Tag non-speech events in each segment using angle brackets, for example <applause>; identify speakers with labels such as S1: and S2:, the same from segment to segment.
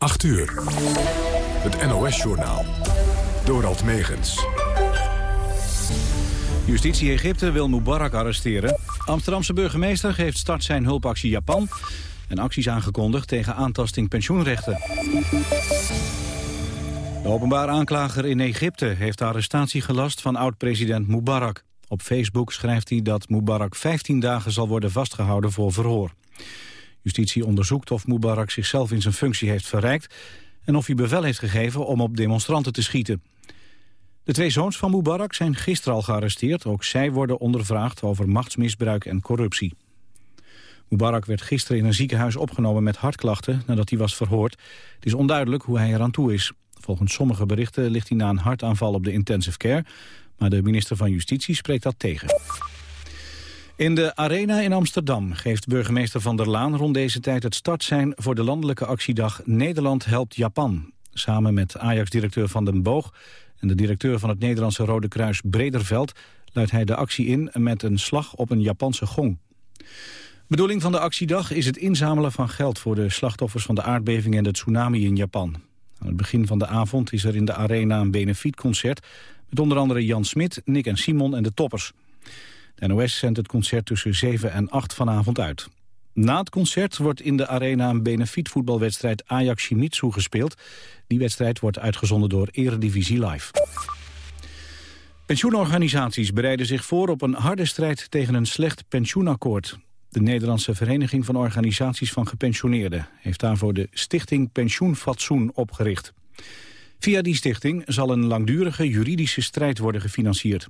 S1: 8 uur. Het NOS-journaal. Dorald Megens.
S2: Justitie Egypte wil Mubarak arresteren. Amsterdamse burgemeester geeft start zijn hulpactie Japan... en acties aangekondigd tegen aantasting pensioenrechten. De openbaar aanklager in Egypte heeft de arrestatie gelast van oud-president Mubarak. Op Facebook schrijft hij dat Mubarak 15 dagen zal worden vastgehouden voor verhoor. Justitie onderzoekt of Mubarak zichzelf in zijn functie heeft verrijkt... en of hij bevel heeft gegeven om op demonstranten te schieten. De twee zoons van Mubarak zijn gisteren al gearresteerd. Ook zij worden ondervraagd over machtsmisbruik en corruptie. Mubarak werd gisteren in een ziekenhuis opgenomen met hartklachten nadat hij was verhoord. Het is onduidelijk hoe hij eraan toe is. Volgens sommige berichten ligt hij na een hartaanval op de intensive care... maar de minister van Justitie spreekt dat tegen. In de Arena in Amsterdam geeft burgemeester Van der Laan rond deze tijd het startsein voor de landelijke actiedag Nederland helpt Japan. Samen met Ajax-directeur Van den Boog en de directeur van het Nederlandse Rode Kruis Brederveld luidt hij de actie in met een slag op een Japanse gong. Bedoeling van de actiedag is het inzamelen van geld voor de slachtoffers van de aardbeving en de tsunami in Japan. Aan het begin van de avond is er in de arena een benefietconcert met onder andere Jan Smit, Nick en Simon en de Toppers. NOS zendt het concert tussen 7 en 8 vanavond uit. Na het concert wordt in de arena een benefietvoetbalwedstrijd Ajax-Shimizu gespeeld. Die wedstrijd wordt uitgezonden door Eredivisie Live. Pensioenorganisaties bereiden zich voor op een harde strijd tegen een slecht pensioenakkoord. De Nederlandse Vereniging van Organisaties van Gepensioneerden heeft daarvoor de Stichting Pensioenfatsoen opgericht. Via die stichting zal een langdurige juridische strijd worden gefinancierd.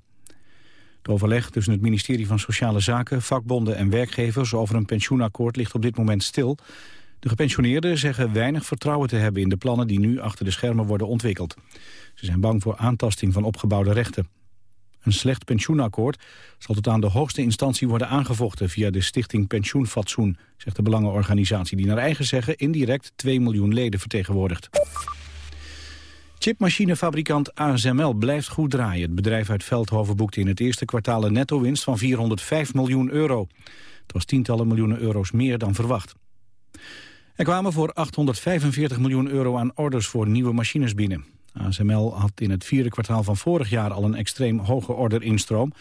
S2: Het overleg tussen het ministerie van Sociale Zaken, vakbonden en werkgevers over een pensioenakkoord ligt op dit moment stil. De gepensioneerden zeggen weinig vertrouwen te hebben in de plannen die nu achter de schermen worden ontwikkeld. Ze zijn bang voor aantasting van opgebouwde rechten. Een slecht pensioenakkoord zal tot aan de hoogste instantie worden aangevochten via de stichting Pensioenfatsoen, zegt de belangenorganisatie die naar eigen zeggen indirect 2 miljoen leden vertegenwoordigt. Chipmachinefabrikant ASML blijft goed draaien. Het bedrijf uit Veldhoven boekte in het eerste kwartaal een netto-winst van 405 miljoen euro. Het was tientallen miljoenen euro's meer dan verwacht. Er kwamen voor 845 miljoen euro aan orders voor nieuwe machines binnen. ASML had in het vierde kwartaal van vorig jaar al een extreem hoge orderinstroom.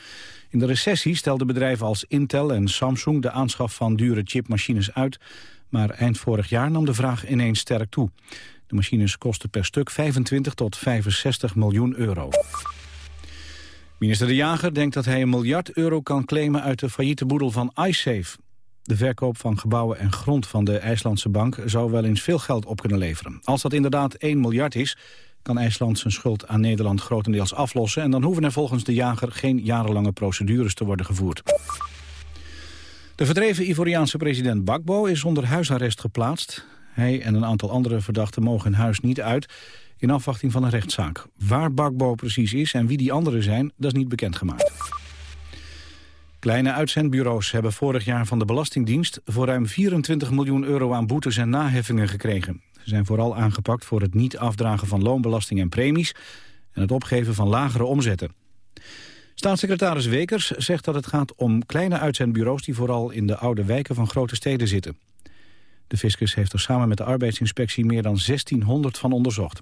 S2: In de recessie stelden bedrijven als Intel en Samsung de aanschaf van dure chipmachines uit. Maar eind vorig jaar nam de vraag ineens sterk toe. De machines kosten per stuk 25 tot 65 miljoen euro. Minister De Jager denkt dat hij een miljard euro kan claimen uit de failliete boedel van iSafe. De verkoop van gebouwen en grond van de IJslandse bank zou wel eens veel geld op kunnen leveren. Als dat inderdaad 1 miljard is, kan IJsland zijn schuld aan Nederland grotendeels aflossen... en dan hoeven er volgens de jager geen jarenlange procedures te worden gevoerd. De verdreven Ivoriaanse president Bakbo is onder huisarrest geplaatst. Hij en een aantal andere verdachten mogen hun huis niet uit... in afwachting van een rechtszaak. Waar Bakbo precies is en wie die anderen zijn, dat is niet bekendgemaakt. Kleine uitzendbureaus hebben vorig jaar van de Belastingdienst... voor ruim 24 miljoen euro aan boetes en naheffingen gekregen. Ze zijn vooral aangepakt voor het niet afdragen van loonbelasting en premies... en het opgeven van lagere omzetten. Staatssecretaris Wekers zegt dat het gaat om kleine uitzendbureaus... die vooral in de oude wijken van grote steden zitten. De fiscus heeft er samen met de arbeidsinspectie meer dan 1600 van onderzocht.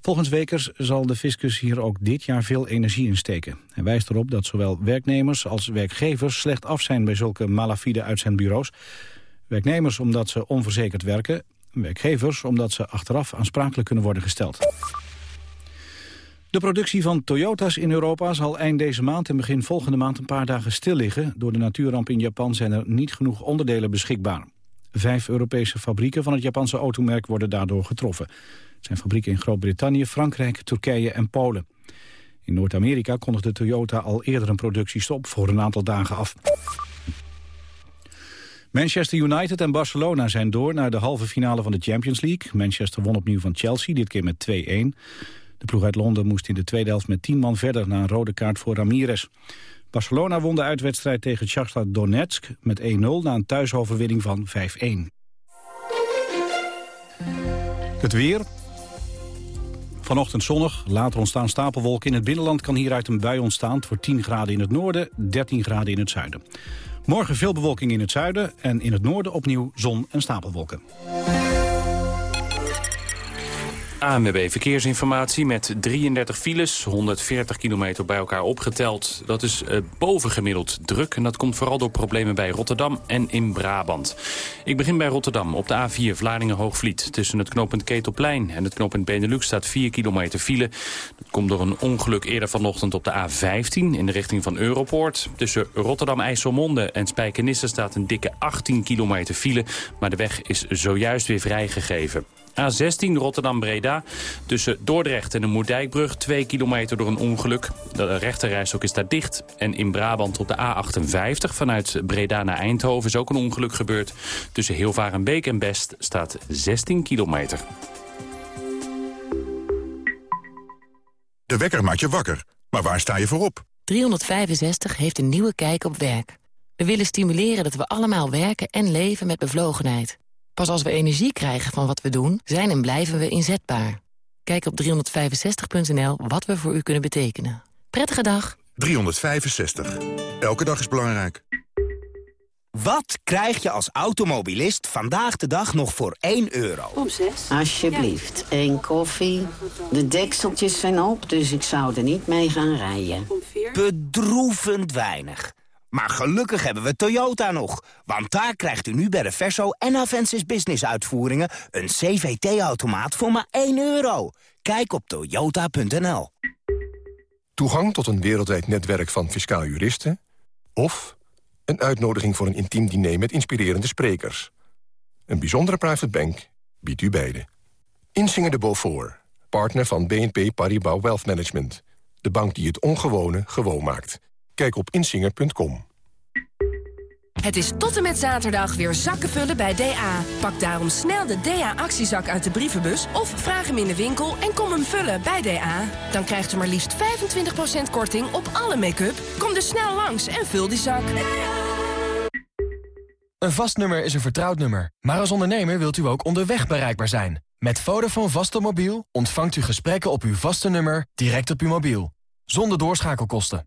S2: Volgens Wekers zal de fiscus hier ook dit jaar veel energie in steken. Hij wijst erop dat zowel werknemers als werkgevers slecht af zijn bij zulke malafide uitzendbureaus. Werknemers omdat ze onverzekerd werken, werkgevers omdat ze achteraf aansprakelijk kunnen worden gesteld. De productie van Toyota's in Europa zal eind deze maand en begin volgende maand een paar dagen stil liggen. Door de natuurramp in Japan zijn er niet genoeg onderdelen beschikbaar. Vijf Europese fabrieken van het Japanse automerk worden daardoor getroffen. Het zijn fabrieken in Groot-Brittannië, Frankrijk, Turkije en Polen. In Noord-Amerika kondigde Toyota al eerder een productiestop voor een aantal dagen af. Manchester United en Barcelona zijn door naar de halve finale van de Champions League. Manchester won opnieuw van Chelsea, dit keer met 2-1. De ploeg uit Londen moest in de tweede helft met 10 man verder... na een rode kaart voor Ramirez. Barcelona won de uitwedstrijd tegen Shakhtar Donetsk met 1-0... na een thuisoverwinning van 5-1. Het weer. Vanochtend zonnig, later ontstaan stapelwolken. In het binnenland kan hieruit een bui ontstaan... voor 10 graden in het noorden, 13 graden in het zuiden. Morgen veel bewolking in het zuiden en in het noorden opnieuw zon en stapelwolken.
S3: ANWB Verkeersinformatie met 33 files, 140 kilometer bij elkaar opgeteld. Dat is uh, bovengemiddeld druk en dat komt vooral door problemen bij Rotterdam en in Brabant. Ik begin bij Rotterdam op de A4 Vlaardingen-Hoogvliet. Tussen het knooppunt Ketelplein en het knooppunt Benelux staat 4 kilometer file. Dat komt door een ongeluk eerder vanochtend op de A15 in de richting van Europoort. Tussen Rotterdam-IJsselmonde en Spijkenisse staat een dikke 18 kilometer file. Maar de weg is zojuist weer vrijgegeven. A16 Rotterdam-Breda. Tussen Dordrecht en de Moerdijkbrug. 2 kilometer door een ongeluk. De rechterrijstok is daar dicht. En in Brabant op de A58 vanuit Breda naar Eindhoven is ook een ongeluk gebeurd. Tussen Hilvarenbeek en Best staat 16 kilometer.
S4: De wekker maakt je wakker. Maar waar sta je voor op?
S5: 365 heeft een nieuwe kijk op werk. We willen stimuleren dat we allemaal werken en leven met bevlogenheid. Pas als we energie krijgen van wat we doen, zijn en blijven we inzetbaar. Kijk op 365.nl wat we voor u kunnen betekenen. Prettige dag.
S4: 365. Elke dag is belangrijk.
S6: Wat krijg je als automobilist vandaag de dag nog voor 1 euro?
S7: Om 6. Alsjeblieft, één koffie. De dekseltjes zijn op, dus ik zou er niet mee gaan rijden.
S6: Om 4. Bedroevend weinig. Maar gelukkig hebben we Toyota nog. Want daar krijgt u nu bij de Verso en Avensis Business uitvoeringen... een CVT-automaat voor maar 1 euro. Kijk op toyota.nl.
S8: Toegang tot een wereldwijd netwerk van fiscaal juristen... of een uitnodiging voor een intiem diner met inspirerende sprekers. Een bijzondere private bank biedt u beide. Insinger de Beaufort, partner van BNP Paribas Wealth Management. De bank die het ongewone gewoon maakt. Kijk op insinger.com.
S9: Het is tot en met zaterdag weer zakken vullen bij DA. Pak daarom snel de DA-actiezak uit de brievenbus... of vraag hem in de winkel en kom hem vullen bij DA. Dan krijgt u maar liefst 25% korting op alle make-up. Kom dus snel langs en vul die zak.
S10: Een vast nummer is een vertrouwd nummer. Maar als ondernemer wilt u ook onderweg bereikbaar zijn. Met Vodafone vaste mobiel ontvangt u gesprekken op uw vaste nummer... direct op uw mobiel. Zonder doorschakelkosten.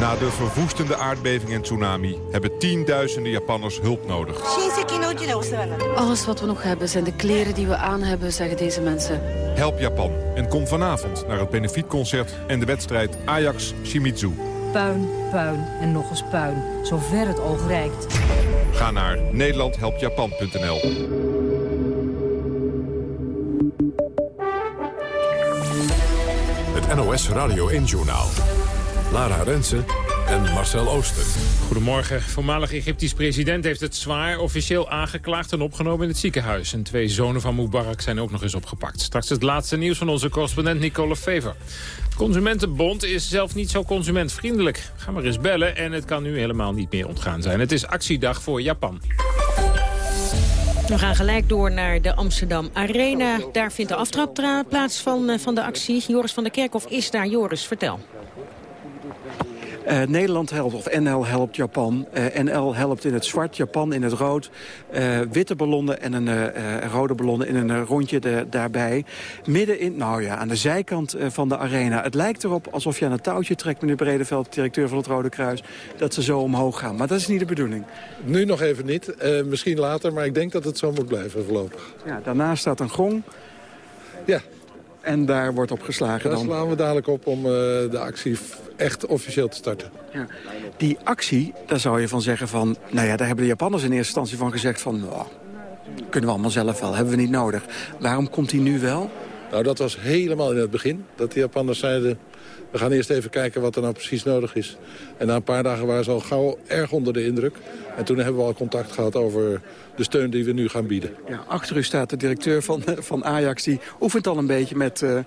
S11: Na de verwoestende aardbeving en tsunami hebben tienduizenden Japanners hulp nodig.
S12: Alles wat we nog hebben zijn de kleren die we aan hebben, zeggen deze mensen.
S11: Help Japan en kom vanavond naar het benefietconcert en de wedstrijd Ajax-Shimizu.
S13: Puin, puin en nog eens puin, zover het oog reikt.
S11: Ga naar nederlandhelpjapan.nl
S1: Het NOS Radio 1-journaal. Lara Rensen en Marcel Ooster.
S14: Goedemorgen. Voormalig Egyptisch president heeft het zwaar officieel aangeklaagd en opgenomen in het ziekenhuis. En twee zonen van Mubarak zijn ook nog eens opgepakt. Straks het laatste nieuws van onze correspondent Nicole Fever. Consumentenbond is zelf niet zo consumentvriendelijk. Ga maar eens bellen en het kan nu helemaal niet meer ontgaan zijn. Het is actiedag voor Japan.
S15: We gaan gelijk door naar de Amsterdam Arena. Daar vindt de aftrap plaats van, van de actie. Joris van der Kerkhof is daar. Joris, vertel.
S16: Uh, Nederland helpt, of NL helpt Japan. Uh, NL helpt in het zwart, Japan in het rood. Uh, witte ballonnen en een rode ballonnen in een rondje de, daarbij. Midden in, nou ja, aan de zijkant van de arena. Het lijkt erop alsof je aan het touwtje trekt, meneer Bredeveld, directeur van het Rode Kruis, dat ze zo omhoog gaan. Maar dat is niet de bedoeling.
S17: Nu nog even niet. misschien later, maar ik denk dat het zo moet blijven voorlopig.
S16: Ja, daarnaast staat een gong.
S17: Ja.
S16: En daar wordt op geslagen
S17: dan.
S16: dan.
S17: slaan we dadelijk op om de actie echt officieel te starten.
S16: Ja. Die actie, daar zou je van zeggen van... nou ja, daar hebben de Japanners in eerste instantie van gezegd van... Oh, kunnen we allemaal zelf wel, hebben we niet nodig. Waarom komt die nu wel?
S17: Nou, dat was helemaal in het begin. Dat de Japanners zeiden, we gaan eerst even kijken wat er nou precies nodig is. En na een paar dagen waren ze al gauw erg onder de indruk. En toen hebben we al contact gehad over de steun die we nu gaan bieden.
S16: Ja, achter u staat de directeur van, van Ajax. Die oefent al een beetje met, uh,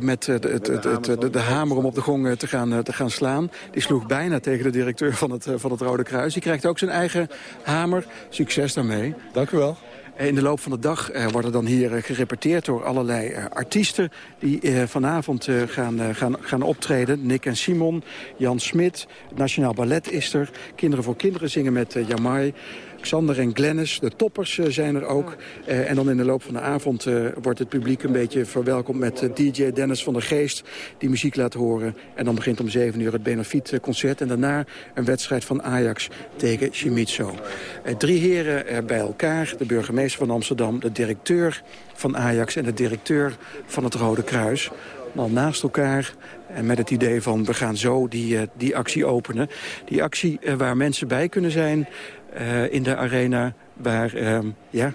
S16: met uh, de, de, de, de, hamer om op de gong te gaan, te gaan slaan. Die sloeg bijna tegen de directeur van het, van het Rode Kruis. Die krijgt ook zijn eigen hamer. Succes daarmee.
S17: Dank u wel.
S16: In de loop van de dag worden dan hier gerepeteerd door allerlei artiesten... die vanavond gaan, gaan, gaan optreden. Nick en Simon, Jan Smit, Nationaal Ballet is er. Kinderen voor Kinderen zingen met Jamai. Xander en Glennis, de toppers eh, zijn er ook. Uh, en dan in de loop van de avond uh, wordt het publiek een beetje verwelkomd... met DJ Dennis van der Geest, die muziek laat horen. En dan begint om 7 uur het benefietconcert. En daarna een wedstrijd van Ajax tegen Shimizu. drie heren bij elkaar, de burgemeester van Amsterdam... de directeur van Ajax en de directeur van het Rode Kruis al naast elkaar. En met het idee van we gaan zo die, die actie openen. Die actie waar mensen bij kunnen zijn. Uh, in de arena waar, uh, ja,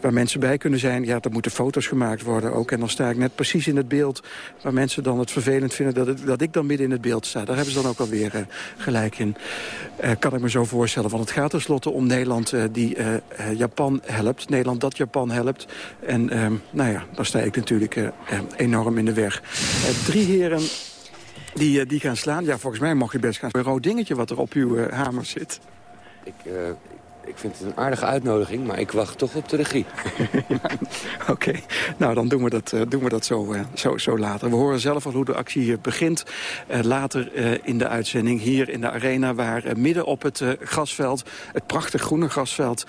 S16: waar mensen bij kunnen zijn. Ja, er moeten foto's gemaakt worden ook. En dan sta ik net precies in het beeld waar mensen dan het vervelend vinden... dat, dat ik dan midden in het beeld sta. Daar hebben ze dan ook alweer uh, gelijk in. Uh, kan ik me zo voorstellen. Want het gaat tenslotte om Nederland die Japan helpt. Nederland dat Japan helpt. En ehm, nou ja, daar sta ik natuurlijk enorm in de weg. drie heren die, die gaan slaan. Ja, volgens mij mag je best gaan. Een rood dingetje wat er op uw hamer zit.
S18: Ik, uh, ik vind het een aardige uitnodiging, maar ik wacht toch op de regie. <laughs>
S16: Oké, okay. nou dan doen we dat, uh, doen we dat zo, uh, zo, zo later. We horen zelf al hoe de actie hier begint. later in de uitzending hier in de arena... waar midden op het grasveld, het prachtig groene grasveld...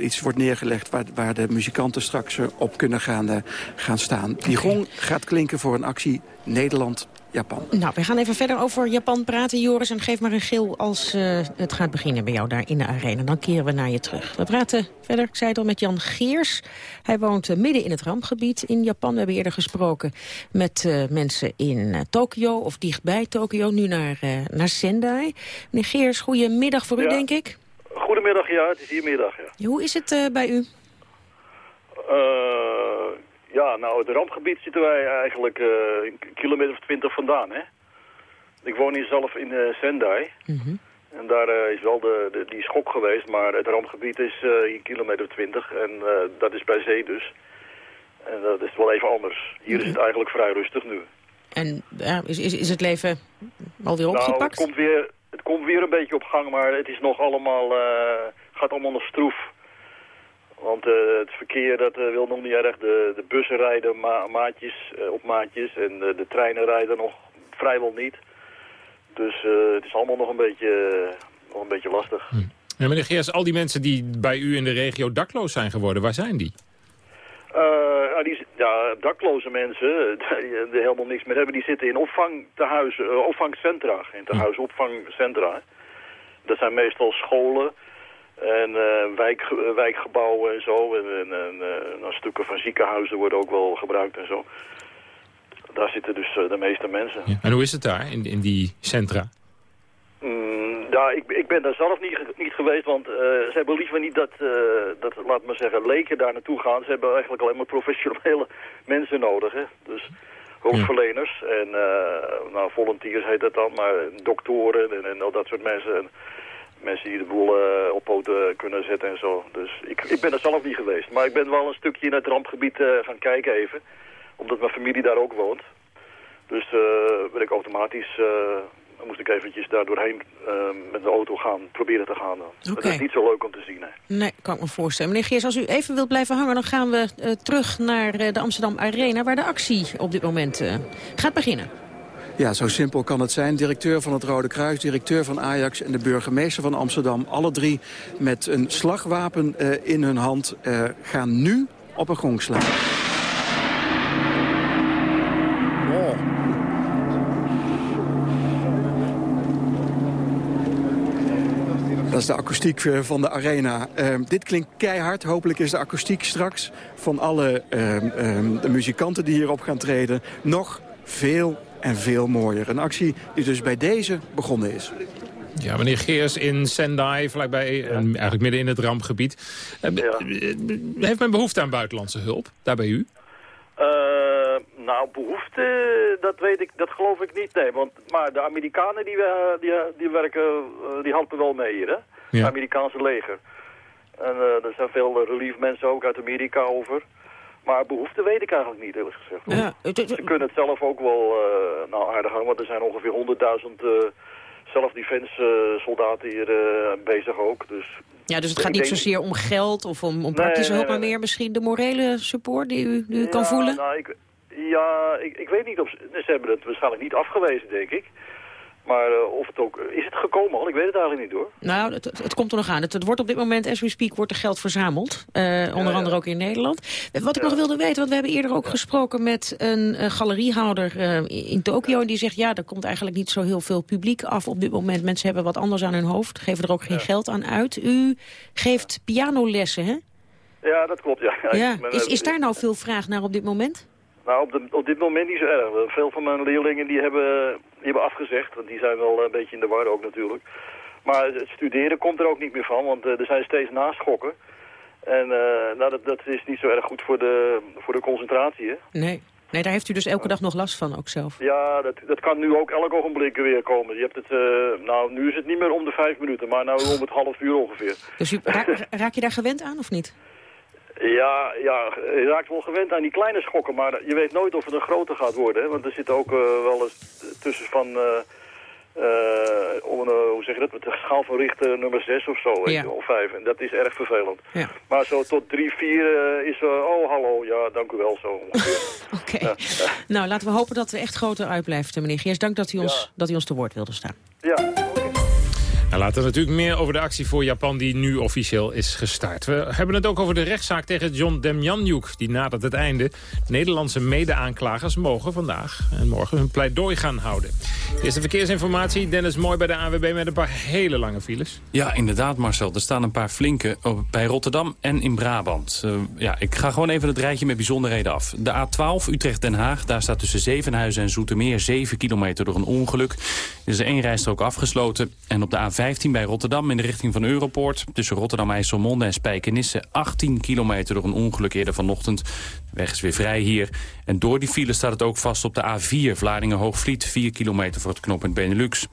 S16: iets wordt neergelegd waar, waar de muzikanten straks op kunnen gaan, gaan staan. Die gong gaat klinken voor een actie Nederland Japan.
S15: Nou, we gaan even verder over Japan praten, Joris. En geef maar een gil als uh, het gaat beginnen bij jou daar in de arena. Dan keren we naar je terug. We praten verder, ik zei het al, met Jan Geers. Hij woont uh, midden in het rampgebied in Japan. We hebben eerder gesproken met uh, mensen in Tokio of dichtbij Tokio. Nu naar, naar Sendai. Meneer Geers, goedemiddag voor u, denk ik.
S19: Goedemiddag, ja. Het is hier middag, ja.
S15: Hoe is het bij u?
S19: Ja, nou, het rampgebied zitten wij eigenlijk uh, een kilometer of twintig vandaan, hè. Ik woon hier zelf in uh, Sendai.
S15: Mhm.
S19: En daar uh, is wel de, de, die schok geweest, maar het rampgebied is hier kilometer of twintig. En dat is bij zee dus. En dat is wel even anders. Hier is het eigenlijk vrij rustig nu.
S15: En is, is, is het leven alweer opgepakt?
S19: Nou, het komt, weer, het komt weer een beetje op gang, maar het is nog allemaal, gaat allemaal nog stroef. Want uh, het verkeer dat, uh, wil nog niet erg. De, de bussen rijden ma maatjes, uh, op maatjes en de treinen rijden nog vrijwel niet. Dus het is allemaal nog een beetje, nog een beetje lastig.
S14: Hm. En meneer Geers, al die mensen die bij u in de regio dakloos zijn geworden, waar zijn die?
S19: ja, die, ja, dakloze mensen <laughs> die helemaal niks meer hebben, die zitten in opvangtehuizen, opvangcentra. In tehuisopvangcentra. Dat zijn meestal scholen en uh, wijk, wijkgebouwen en zo. En, en, en uh, stukken van ziekenhuizen worden ook wel gebruikt en zo. Daar zitten dus uh, de meeste mensen.
S14: Ja. En hoe is het daar, in, in die centra?
S19: Mm, ja, ik, ik ben daar zelf niet, niet geweest, want ze hebben liever niet dat, dat, laat maar zeggen, leken daar naartoe gaan. Ze hebben eigenlijk alleen maar professionele <laughs> mensen nodig, hè. Dus hulpverleners ja. en, nou, volunteers heet dat dan, maar doktoren en, en al dat soort mensen. En, mensen die de boel uh, op poten kunnen zetten en zo. Dus ik, ik ben er zelf niet geweest. Maar ik ben wel een stukje in het rampgebied uh, gaan kijken even. Omdat mijn familie daar ook woont. Dus uh, ben ik automatisch... moest ik eventjes daar doorheen met de auto gaan, proberen te gaan. Okay. Dat is niet zo leuk om te zien. Hè.
S15: Nee, kan ik me voorstellen. Meneer Geers, als u even wilt blijven hangen... dan gaan we terug naar de Amsterdam Arena... waar de actie op dit moment gaat beginnen.
S16: Ja, zo simpel kan het zijn. Directeur van het Rode Kruis, directeur van Ajax en de burgemeester van Amsterdam. Alle drie met een slagwapen uh, in hun hand uh, gaan nu op een gong slaan. Oh. Dat is de akoestiek eh, van de arena. Uh, dit klinkt keihard. Hopelijk is de akoestiek straks van alle uh, de muzikanten die hierop gaan treden... nog veel en veel mooier. Een actie die dus bij deze begonnen is.
S14: Ja, meneer Geers in Sendai, vlakbij, ja. eigenlijk midden in het rampgebied. Ja. Heeft men behoefte aan buitenlandse hulp, daar bij u?
S19: Uh, nou, behoefte, dat weet ik, dat geloof ik niet, nee. Want, maar de Amerikanen die, die, die werken, die helpen wel mee hier, hè? Ja. Het Amerikaanse leger. En uh, er zijn veel relief mensen ook uit Amerika over. Maar behoefte weet ik eigenlijk niet, eerlijk gezegd. Ja, het, het, Ze kunnen het zelf ook wel uh, nou, aardig hangen, want er zijn ongeveer 100.000 uh, self-defense soldaten hier bezig ook. Dus
S15: ja, dus het gaat niet zozeer om geld of om, om praktische hulp, maar meer misschien de morele support die u, die u kan voelen?
S19: Nou, ik, ja, ik, ik weet niet of ze, ze hebben het waarschijnlijk niet afgewezen, denk ik. Maar uh, of het ook, is het gekomen al? Ik weet het eigenlijk niet hoor.
S15: Nou, het, het komt er nog aan. Het, het, wordt op dit moment, as we speak, wordt er geld verzameld. Uh, onder andere ook in Nederland. Wat ik nog wilde weten, want we hebben eerder ook gesproken met een uh, galeriehouder in Tokio. En die zegt, ja, er komt eigenlijk niet zo heel veel publiek af op dit moment. Mensen hebben wat anders aan hun hoofd, geven er ook geen geld aan uit. U geeft pianolessen, hè?
S19: Ja, dat klopt, ja.
S15: ja. Is, is daar nou veel vraag naar op dit moment?
S19: Nou, op, de, op dit moment niet zo erg. Veel van mijn leerlingen die hebben, die hebben afgezegd, want die zijn wel een beetje in de war ook natuurlijk. Maar het studeren komt er ook niet meer van, want uh, er zijn steeds naschokken. En uh, nou, dat, dat is niet zo erg goed voor de, voor de concentratie, hè?
S15: Nee. Nee, daar heeft u dus elke dag nog last van ook zelf?
S19: Ja, dat, dat kan nu ook elk ogenblik weer komen. Je hebt het, uh, nou, nu is het niet meer om de vijf minuten, maar nou om het half uur ongeveer.
S15: Dus u, raak, raak je daar gewend aan of niet?
S19: Ja, ja, je raakt wel gewend aan die kleine schokken, maar je weet nooit of het een grote gaat worden. Hè? Want er zit ook uh, wel eens tussen van, uh, uh, om een, hoe zeg je dat, met de schaal van Richter nummer 6 of zo, ja. of 5. En dat is erg vervelend. Ja. Maar zo tot 3, 4 is, oh hallo, ja, dank u wel zo <laughs>
S15: Oké, ja. nou laten we hopen dat er echt groter uitblijft, meneer Geers. Dank dat u, ons, dat u ons te woord wilde staan.
S19: Ja,
S14: en later natuurlijk meer over de actie voor Japan die nu officieel is gestart. We hebben het ook over de rechtszaak tegen John Demjanjuk. Die nadert het einde. Nederlandse mede-aanklagers mogen vandaag en morgen hun pleidooi gaan houden. Eerste verkeersinformatie. Dennis Mooi bij de AWB met een paar hele lange files.
S3: Ja, inderdaad Marcel. Er staan een paar flinke bij Rotterdam en in Brabant. Uh, ja, ik ga gewoon even het rijtje met bijzonderheden af. De A12 Utrecht-Den Haag. Daar staat tussen Zevenhuizen en Zoetermeer 7 kilometer door een ongeluk. Er is één rijstrook afgesloten. En op de A5 15 bij Rotterdam in de richting van Europoort. Tussen Rotterdam-IJsselmonde en Spijkenisse 18 kilometer door een ongeluk eerder vanochtend. De weg is weer vrij hier. En door die file staat het ook vast op de A4 Vlaardingen-Hoogvliet. 4 kilometer voor het knooppunt Benelux.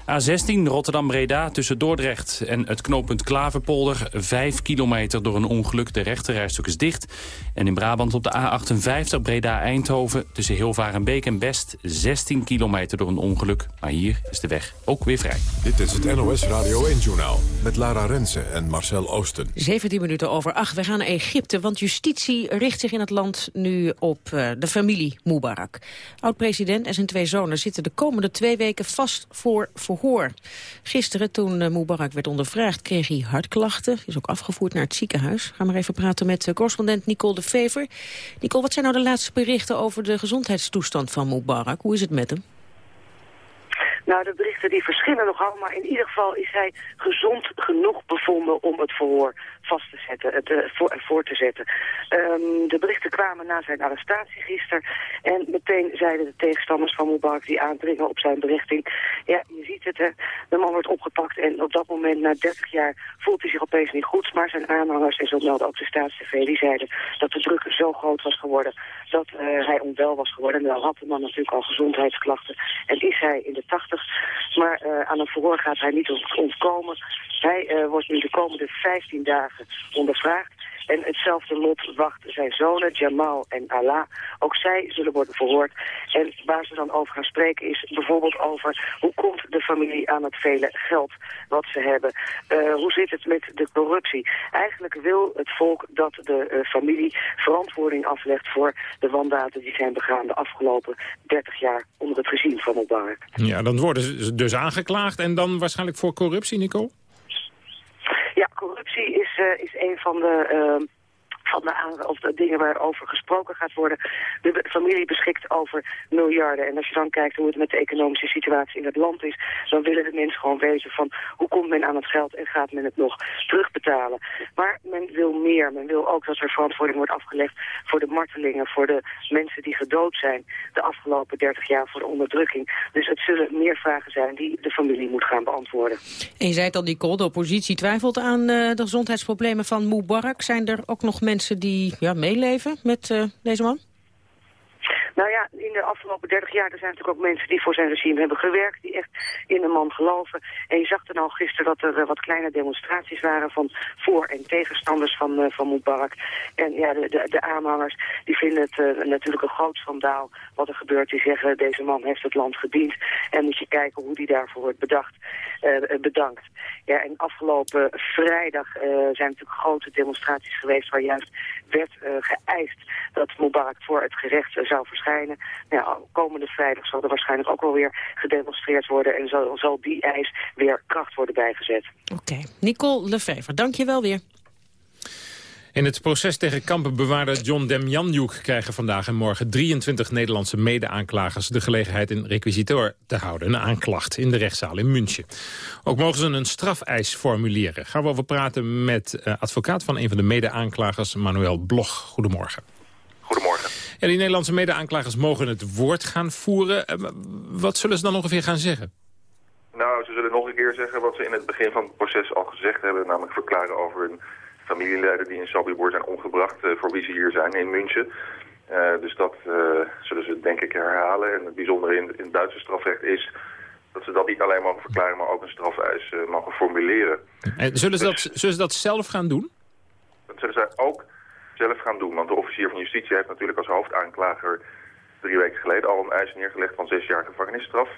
S3: A16 Rotterdam-Breda tussen Dordrecht en het knooppunt Klaverpolder. 5 kilometer door een ongeluk. De rechterrijstuk is dicht. En in Brabant op de A58 Breda-Eindhoven tussen Hilvarenbeek en Best. 16 kilometer door een ongeluk. Maar hier is de weg ook weer vrij.
S1: Dit is het NOS Radio 1-journaal met Lara Rensen en Marcel Oosten.
S15: 17 minuten over 8. We gaan naar Egypte, want justitie richt zich in het land nu op uh, de familie Mubarak. Oud-president en zijn twee zonen zitten de komende twee weken vast voor verhoor. Gisteren, toen uh, Mubarak werd ondervraagd, kreeg hij hartklachten. Is ook afgevoerd naar het ziekenhuis. Gaan maar even praten met uh, correspondent Nicole de Vever. Nicole, wat zijn nou de laatste berichten over de gezondheidstoestand van Mubarak? Hoe is het met hem?
S20: Nou, de berichten die verschillen nogal, maar in ieder geval is hij gezond genoeg bevonden om het verhoor vast te zetten, het uh, voor, voor, te zetten. Um, de berichten kwamen na zijn arrestatie gisteren en meteen zeiden de tegenstanders van Mubarak die aandringen op zijn berichting. Ja, je ziet het, hè, de man wordt opgepakt en op dat moment, na 30 jaar, voelt hij zich opeens niet goed. Maar zijn aanhangers, en zo meldde ook de staatstv, die zeiden dat de druk zo groot was geworden dat uh, hij onwel was geworden. En dan had de man natuurlijk al gezondheidsklachten en is hij in de 80. Maar aan een verhoor gaat hij niet ontkomen. Hij wordt nu de komende 15 dagen ondervraagd. En hetzelfde lot wacht zijn zonen, Jamal en Allah. Ook zij zullen worden verhoord. En waar ze dan over gaan spreken is bijvoorbeeld over... hoe komt de familie aan het vele geld wat ze hebben? Uh, hoe zit het met de corruptie? Eigenlijk wil het volk dat de uh, familie verantwoording aflegt... voor de wandaden die zijn begaan de afgelopen 30 jaar... onder het gezien van Mubarak.
S14: Ja, dan worden ze dus aangeklaagd en dan waarschijnlijk voor corruptie, Nicole?
S20: Corruptie is, uh, is een van de... Van of de dingen waarover gesproken gaat worden. De familie beschikt over miljarden. En als je dan kijkt hoe het met de economische situatie in het land is... dan willen de mensen gewoon weten van hoe komt men aan het geld en gaat men het nog terugbetalen. Maar men wil meer. Men wil ook dat er verantwoording wordt afgelegd voor de martelingen... voor de mensen die gedood zijn de afgelopen 30 jaar voor de onderdrukking. Dus het zullen meer vragen zijn die de familie moet gaan beantwoorden.
S15: En je zei het al, Nicole, de oppositie twijfelt aan uh, de gezondheidsproblemen van Mubarak. Zijn er ook nog mensen die ja, meeleven met uh, deze man?
S20: Nou ja, in de afgelopen 30 jaar er zijn natuurlijk ook mensen die voor zijn regime hebben gewerkt, die echt in de man geloven. En je zag dan al gisteren dat er wat kleine demonstraties waren van voor- en tegenstanders van, van Mubarak. En ja, de, de, de aanhangers die vinden het natuurlijk een groot schandaal wat er gebeurt. Die zeggen deze man heeft het land gediend en moet je kijken hoe die daarvoor wordt bedacht, bedankt. Ja, en afgelopen vrijdag zijn natuurlijk grote demonstraties geweest waar juist werd geëist dat Mubarak voor het gerecht zou verschijnen. Nou, komende vrijdag zal er waarschijnlijk ook wel weer gedemonstreerd worden... en zal, zal die eis weer kracht worden bijgezet.
S15: Oké. Nicole Lefever, dank je wel weer.
S14: In het proces tegen kampenbewaarder John Demjanjuk krijgen vandaag en morgen 23 Nederlandse mede-aanklagers de gelegenheid een requisitor te houden, een aanklacht in de rechtszaal in München. Ook mogen ze een strafeis formuleren. Gaan we over praten met uh, advocaat van een van de mede-aanklagers, Manuel Blog. Goedemorgen.
S21: Goedemorgen.
S14: Ja, die Nederlandse mede-aanklagers mogen het woord gaan voeren. Eh, wat zullen ze dan ongeveer gaan zeggen?
S21: Nou, ze zullen nog een keer zeggen wat ze in het begin van het proces al gezegd hebben. Namelijk verklaren over hun familieleden die in Sobibor zijn omgebracht uh, voor wie ze hier zijn in München. Uh, dus dat uh, zullen ze denk ik herhalen. En het bijzondere in, in het Duitse strafrecht is dat ze dat niet alleen mogen verklaren, maar ook een strafeis mogen formuleren.
S14: En zullen ze, dat, zullen ze dat zelf gaan doen?
S21: Dat zullen zij ook zelf gaan doen. Want de officier van justitie heeft natuurlijk als hoofdaanklager drie weken geleden al een eis neergelegd van zes jaar gevangenisstraf.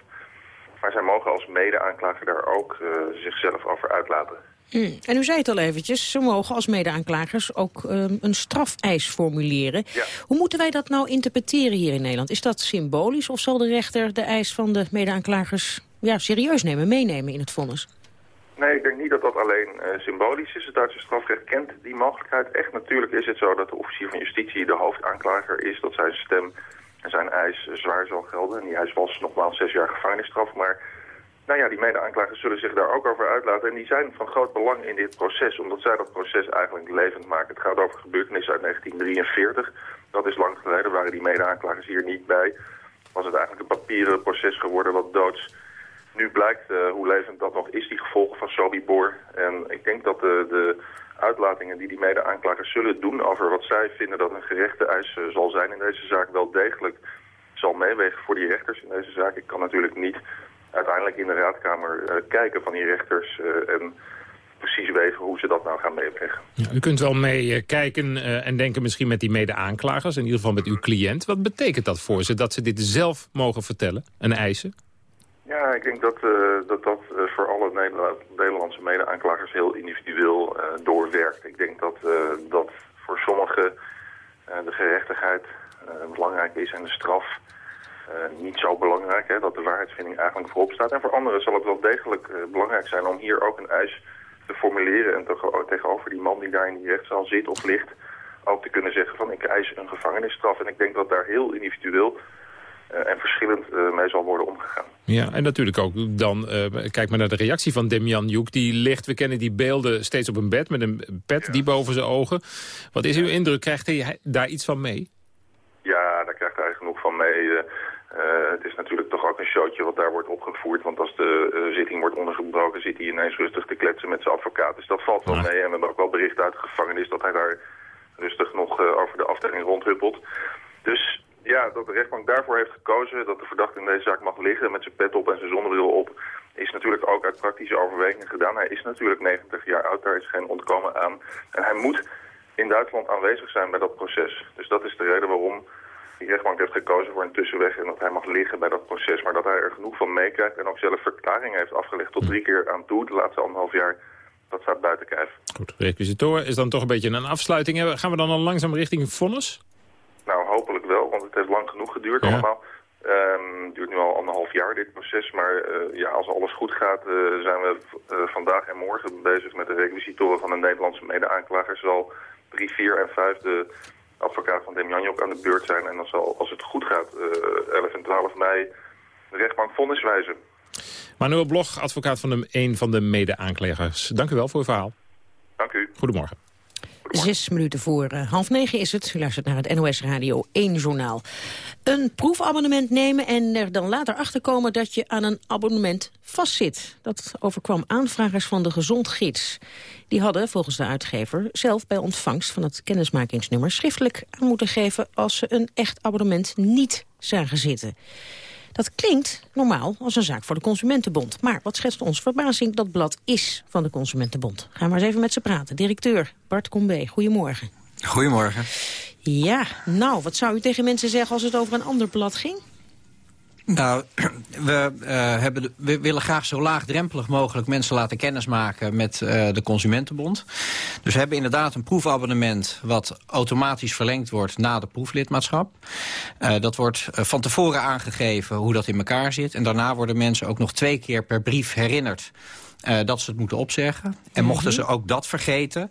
S21: Maar zij mogen als mede-aanklager daar ook uh, zichzelf over uitlaten.
S15: Hmm. En u zei het al eventjes, ze mogen als mede-aanklagers ook um, een strafeis formuleren.
S21: Ja.
S15: Hoe moeten wij dat nou interpreteren hier in Nederland? Is dat symbolisch of zal de rechter de eis van de mede-aanklagers ja, serieus nemen, meenemen in het vonnis?
S21: Nee, ik denk niet dat dat alleen uh, symbolisch is. Het Duitse strafrecht kent die mogelijkheid echt. Natuurlijk is het zo dat de officier van justitie de hoofdaanklager is. Dat zijn stem en zijn eis zwaar zal gelden. En die eis was nogmaals zes jaar gevangenisstraf. Maar nou ja, die mede-aanklagers zullen zich daar ook over uitlaten. En die zijn van groot belang in dit proces. Omdat zij dat proces eigenlijk levend maken. Het gaat over gebeurtenissen uit 1943. Dat is lang geleden. Waren die mede-aanklagers hier niet bij. Was het eigenlijk een papieren proces geworden wat doods nu blijkt uh, hoe levend dat nog is, die gevolgen van Sobibor. En ik denk dat de, de uitlatingen die die mede-aanklagers zullen doen over wat zij vinden dat een gerechte eis uh, zal zijn in deze zaak wel degelijk zal meewegen voor die rechters in deze zaak. Ik kan natuurlijk niet uiteindelijk in de raadkamer uh, kijken van die rechters en precies weten hoe ze dat nou gaan meewegen.
S14: Ja, u kunt wel meekijken en denken misschien met die mede-aanklagers, in ieder geval met uw cliënt. Wat betekent dat voor ze, dat ze dit zelf mogen vertellen en eisen?
S21: Ja, ik denk dat uh, dat, dat uh, voor alle Nederland Nederlandse mede-aanklagers heel individueel uh, doorwerkt. Ik denk dat, dat voor sommigen de gerechtigheid belangrijk is en de straf niet zo belangrijk. Hè, dat de waarheidsvinding eigenlijk voorop staat. En voor anderen zal het wel degelijk belangrijk zijn om hier ook een eis te formuleren. En te, tegenover die man die daar in die rechtszaal zit of ligt ook te kunnen zeggen van ik eis een gevangenisstraf. En ik denk dat daar heel individueel en verschillend uh, mee zal worden omgegaan.
S14: Ja, en natuurlijk ook dan, uh, kijk maar naar de reactie van Demjan Joek. Die ligt, we kennen die beelden, steeds op een bed met een pet ja. die boven zijn ogen. Wat is uw indruk? Krijgt hij daar iets van mee?
S21: Ja, daar krijgt hij genoeg van mee. het is natuurlijk toch ook een showtje wat daar wordt opgevoerd. Want als de zitting wordt ondergebroken, zit hij ineens rustig te kletsen met zijn advocaat. Dus dat valt wel mee. En we hebben ook wel bericht uit de gevangenis dat hij daar rustig nog over de afdeling rondhuppelt. Dus ja, dat de rechtbank daarvoor heeft gekozen dat de verdachte in deze zaak mag liggen met zijn pet op en zijn zonnebril op, is natuurlijk ook uit praktische overwegingen gedaan. Hij is natuurlijk 90 jaar oud, daar is geen ontkomen aan. En hij moet in Duitsland aanwezig zijn bij dat proces. Dus dat is de reden waarom die rechtbank heeft gekozen voor een tussenweg en dat hij mag liggen bij dat proces. Maar dat hij er genoeg van meekrijgt en ook zelf verklaringen heeft afgelegd tot drie keer aan toe de laatste anderhalf jaar, dat staat buiten kijf.
S14: Goed, requisitoren is dan toch een beetje een afsluiting. Gaan we dan al langzaam richting vonnis?
S21: Want het heeft lang genoeg geduurd ja. allemaal. Um, het duurt nu al anderhalf jaar dit proces, maar uh, ja, als alles goed gaat uh, zijn we uh, vandaag en morgen bezig met de requisitoren van de Nederlandse mede-aanklagers. Zal 3, 4 en 5 de advocaat van Demjanjok aan de beurt zijn. En dan zal, als het goed gaat, 11 en 12 mei de rechtbank vonnis wijzen.
S14: Manuel Blog, advocaat van de, een van de mede-aanklagers. Dank u wel voor uw verhaal.
S21: Dank u.
S14: Goedemorgen.
S15: Zes minuten voor uh, half negen is het. U luistert naar het NOS Radio 1 journaal. een proefabonnement nemen en er dan later achter komen dat je aan een abonnement vastzit. Dat overkwam aanvragers van de Gezondgids. Die hadden, volgens de uitgever, zelf bij ontvangst van het kennismakingsnummer schriftelijk aan moeten geven als ze een echt abonnement niet zagen zitten. Dat klinkt normaal als een zaak voor de Consumentenbond. Maar wat schetst ons verbazing, dat blad is van de Consumentenbond. Gaan we eens even met ze praten. Directeur Bart Combe, goedemorgen.
S22: Goedemorgen.
S15: Ja, nou, wat zou u tegen mensen zeggen als het over een ander blad ging?
S22: Nou, <clears throat> we, uh, hebben de, we willen graag zo laagdrempelig mogelijk mensen laten kennismaken met uh, de Consumentenbond. Dus we hebben inderdaad een proefabonnement wat automatisch verlengd wordt na de proeflidmaatschap. Uh, dat wordt van tevoren aangegeven hoe dat in elkaar zit. En daarna worden mensen ook nog twee keer per brief herinnerd dat ze het moeten opzeggen. En mochten ze ook dat vergeten,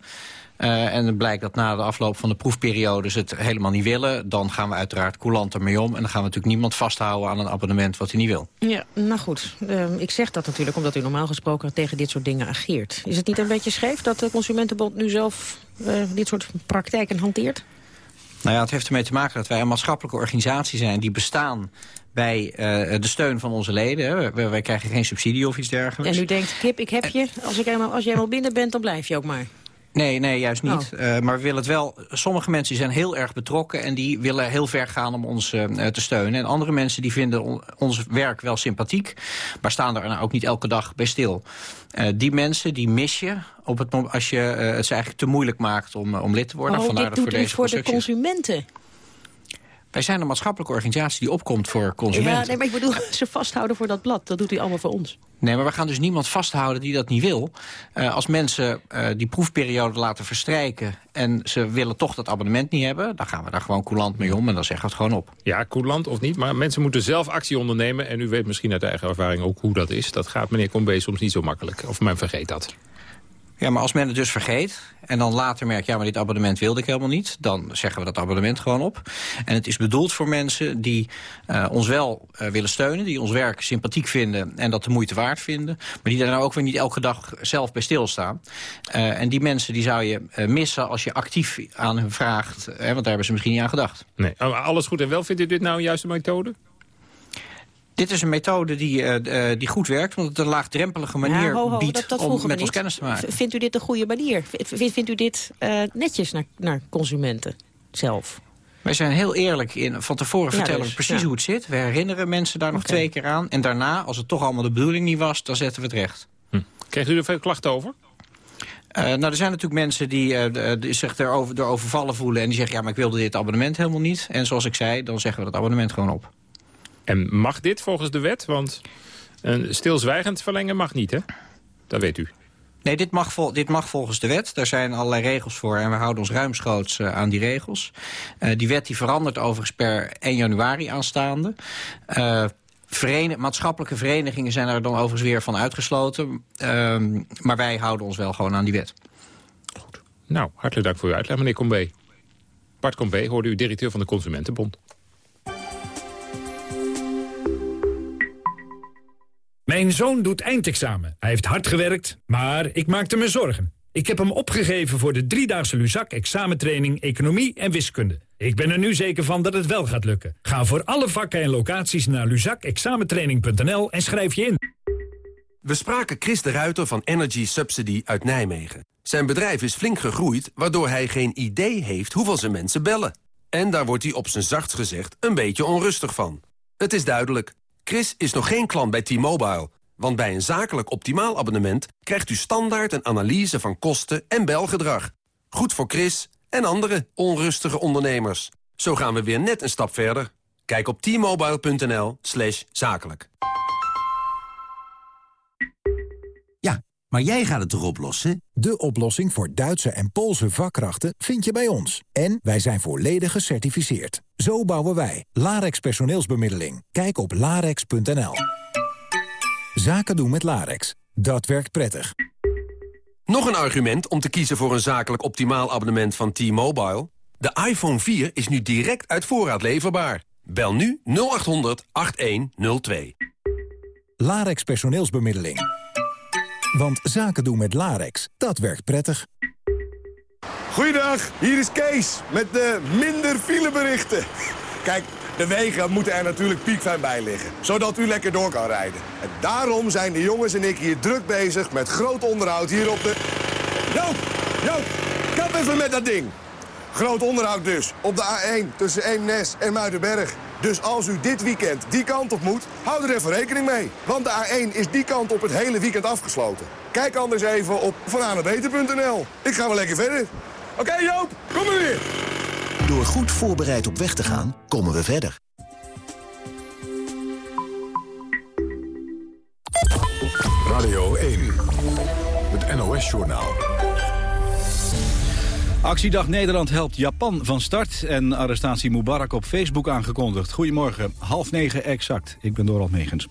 S22: uh, en het blijkt dat na de afloop van de proefperiode ze het helemaal niet willen... dan gaan we uiteraard coulant ermee om. En dan gaan we natuurlijk niemand vasthouden aan een abonnement wat hij niet wil.
S15: Ja, nou goed. Uh, ik zeg dat natuurlijk omdat u normaal gesproken tegen dit soort dingen ageert. Is het niet een beetje scheef dat de Consumentenbond nu zelf uh, dit soort praktijken hanteert?
S22: Nou ja, het heeft ermee te maken dat wij een maatschappelijke organisatie zijn... die bestaan bij uh, de steun van onze leden. Wij, wij, krijgen geen subsidie of iets dergelijks.
S15: En u denkt, Kip, ik heb je. Als, ik als je eenmaal binnen bent, dan blijf je ook maar.
S22: Nee, nee, juist niet. Oh. Uh, maar we willen het wel... Sommige mensen zijn heel erg betrokken... en die willen heel ver gaan om ons uh, te steunen. En andere mensen die vinden on ons werk wel sympathiek... maar staan er nou ook niet elke dag bij stil. Uh, die mensen, die mis je op het, als je het ze eigenlijk te moeilijk maakt om, om lid te worden.
S15: Oh,
S22: Vandaar
S15: dit
S22: dat
S15: doet
S22: voor deze
S15: voor de consumenten?
S22: Wij zijn een maatschappelijke organisatie die opkomt voor consumenten.
S15: Ja, nee, maar ik bedoel, ze vasthouden voor dat blad. Dat doet u allemaal voor ons.
S22: Nee, maar we gaan dus niemand vasthouden die dat niet wil. Uh, als mensen uh, die proefperiode laten verstrijken... en ze willen toch dat abonnement niet hebben... dan gaan we daar gewoon coulant mee om en dan zeggen we het gewoon op.
S14: Ja, coulant of niet, maar mensen moeten zelf actie ondernemen... en u weet misschien uit eigen ervaring ook hoe dat is. Dat gaat meneer Combe soms niet zo makkelijk. Of men vergeet dat.
S22: Ja, maar als men het dus vergeet en dan later merkt... ja, maar dit abonnement wilde ik helemaal niet... dan zeggen we dat abonnement gewoon op. En het is bedoeld voor mensen die uh, ons wel uh, willen steunen... die ons werk sympathiek vinden en dat de moeite waard vinden... maar die daar nou ook weer niet elke dag zelf bij stilstaan. Uh, en die mensen die zou je missen als je actief aan hen vraagt... want daar hebben ze misschien niet aan gedacht.
S14: Nee, alles goed en wel. Vindt u dit nou een juiste methode?
S22: Dit is een methode die, uh, die goed werkt, want het een laagdrempelige manier
S15: ja, ho, ho,
S22: biedt
S15: dat, dat
S22: om met ons kennis te maken.
S15: Vindt u dit een goede manier? Vindt, vindt u dit uh, netjes naar, naar consumenten zelf?
S22: Wij zijn heel eerlijk in. Van tevoren
S15: Ja,
S22: vertellen
S15: dus,
S22: we precies
S15: ja.
S22: hoe het zit. We herinneren mensen daar nog twee keer aan. En daarna, als het toch allemaal de bedoeling niet was, dan zetten we het recht.
S14: Krijgt u er veel klachten over?
S22: Uh, nou, er zijn natuurlijk mensen die, uh, die zich erover, door overvallen voelen... en die zeggen, ja, maar ik wilde dit abonnement helemaal niet. En zoals ik zei, dan zeggen we dat abonnement gewoon op.
S14: En mag dit volgens de wet? Want een stilzwijgend verlengen mag niet, hè? Dat weet u.
S22: Nee, dit mag, vol, dit mag volgens de wet. Daar zijn allerlei regels voor en we houden ons ruimschoots uh, aan die regels. Uh, die wet die verandert overigens per 1 januari aanstaande. Uh, Verenig, maatschappelijke verenigingen zijn er dan overigens weer van uitgesloten. Uh, maar wij houden ons wel gewoon aan die wet.
S14: Nou, hartelijk dank voor uw uitleg, meneer Combe. Bart Combe, hoorde u directeur van de Consumentenbond.
S23: Mijn zoon doet eindexamen. Hij heeft hard gewerkt, maar ik maakte me zorgen. Ik heb hem opgegeven voor de driedaagse Luzak examentraining Economie en Wiskunde. Ik ben er nu zeker van dat het wel gaat lukken. Ga voor alle vakken en locaties naar luzakexamentraining.nl en schrijf je in.
S24: We spraken Chris de Ruiter van Energy Subsidy uit Nijmegen. Zijn bedrijf is flink gegroeid, waardoor hij geen idee heeft hoeveel zijn mensen bellen. En daar wordt hij op zijn zachtst gezegd een beetje onrustig van. Het is duidelijk. Chris is nog geen klant bij T-Mobile. Want bij een zakelijk optimaal abonnement krijgt u standaard een analyse van kosten en belgedrag. Goed voor Chris en andere onrustige ondernemers. Zo gaan we weer net een stap verder. Kijk op t-mobile.nl zakelijk.
S25: Maar jij gaat het toch oplossen?
S26: De oplossing voor Duitse en Poolse vakkrachten vind je bij ons. En wij zijn volledig gecertificeerd. Zo bouwen wij. Larex personeelsbemiddeling. Kijk op larex.nl. Zaken doen met Larex. Dat werkt prettig.
S24: Nog een argument om te kiezen voor een zakelijk optimaal abonnement van T-Mobile? De iPhone 4 is nu direct uit voorraad leverbaar. Bel nu 0800 8102.
S26: Larex personeelsbemiddeling. Want zaken doen met Larex, dat werkt prettig.
S27: Goeiedag, hier is Kees met de minder fileberichten. <laughs> Kijk,
S28: De wegen moeten er natuurlijk piekfijn bij liggen, zodat u lekker door kan rijden. En daarom zijn de jongens en ik hier druk bezig met groot onderhoud hier op de... Joop, Joop, kap even met dat ding. Groot onderhoud dus, op de A1 tussen Eemnes en Muidenberg. Dus als u dit weekend die kant op moet, houd er even rekening mee. Want de A1 is die kant op het hele weekend afgesloten. Kijk anders even op vananebeter.nl. Ik ga wel lekker verder. Oké Joop, kom maar weer.
S29: Door goed voorbereid op weg te gaan, komen we verder.
S1: Radio 1, het NOS-journaal.
S2: Actiedag Nederland helpt Japan van start en arrestatie Mubarak op Facebook aangekondigd. Goedemorgen, half negen exact. Ik ben Dorald Megens.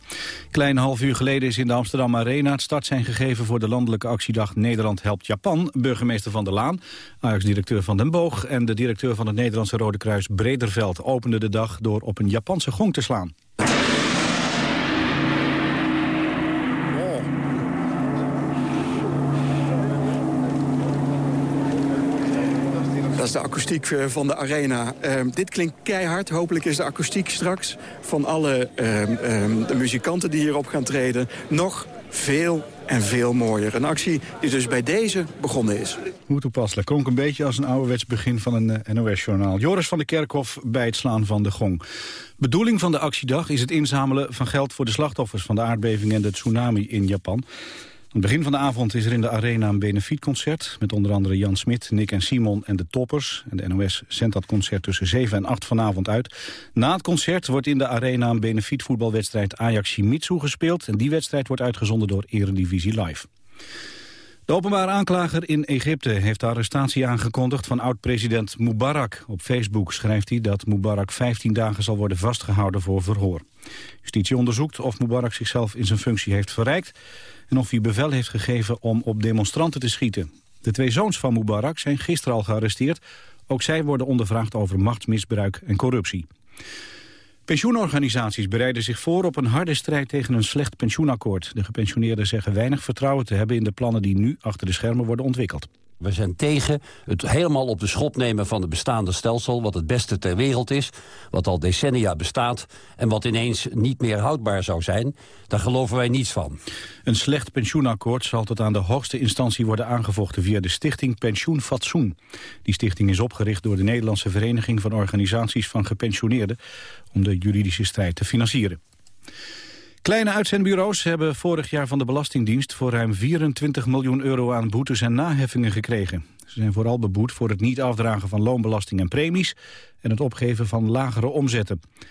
S2: Klein half uur geleden is in de Amsterdam Arena het start zijn gegeven voor de landelijke actiedag Nederland helpt Japan. Burgemeester Van der Laan, Ajax-directeur Van den Boog en de directeur van het Nederlandse Rode Kruis Brederveld openden de dag door op een Japanse gong te slaan.
S16: De akoestiek eh, van de arena. Ehm, dit klinkt keihard. Hopelijk is de akoestiek straks van alle ehm, ehm, de muzikanten die hierop gaan treden... nog veel en veel mooier. Een actie die dus bij deze begonnen is.
S2: Hoe toepasselijk. Klonk een beetje als een ouderwets begin van een eh, NOS-journaal. Joris van de Kerkhof bij het slaan van de gong. Bedoeling van de actiedag is het inzamelen van geld voor de slachtoffers... van de aardbeving en de tsunami in Japan. Aan het begin van de avond is er in de arena een benefietconcert... met onder andere Jan Smit, Nick en Simon en de Toppers. En de NOS zendt dat concert tussen 7 en 8 vanavond uit. Na het concert wordt in de arena een benefietvoetbalwedstrijd Ajax-Shimizu gespeeld. En die wedstrijd wordt uitgezonden door Eredivisie Live. De openbare aanklager in Egypte heeft de arrestatie aangekondigd van oud-president Mubarak. Op Facebook schrijft hij dat Mubarak 15 dagen zal worden vastgehouden voor verhoor. Justitie onderzoekt of Mubarak zichzelf in zijn functie heeft verrijkt en of hij bevel heeft gegeven om op demonstranten te schieten. De twee zoons van Mubarak zijn gisteren al gearresteerd. Ook zij worden ondervraagd over machtsmisbruik en corruptie. Pensioenorganisaties bereiden zich voor op een harde strijd tegen een slecht pensioenakkoord. De gepensioneerden zeggen weinig vertrouwen te hebben in de plannen die nu achter de schermen worden ontwikkeld.
S30: We zijn tegen het helemaal op de schop nemen van het bestaande stelsel... wat het beste ter wereld is, wat al decennia bestaat... en wat ineens niet meer houdbaar zou zijn. Daar geloven wij niets van.
S2: Een slecht pensioenakkoord zal tot aan de hoogste instantie worden aangevochten... via de stichting Pensioenfatsoen. Die stichting is opgericht door de Nederlandse Vereniging... van Organisaties van Gepensioneerden... om de juridische strijd te financieren. Kleine uitzendbureaus hebben vorig jaar van de Belastingdienst... voor ruim 24 miljoen euro aan boetes en naheffingen gekregen. Ze zijn vooral beboet voor het niet afdragen van loonbelasting en premies... en het opgeven van lagere omzetten. Het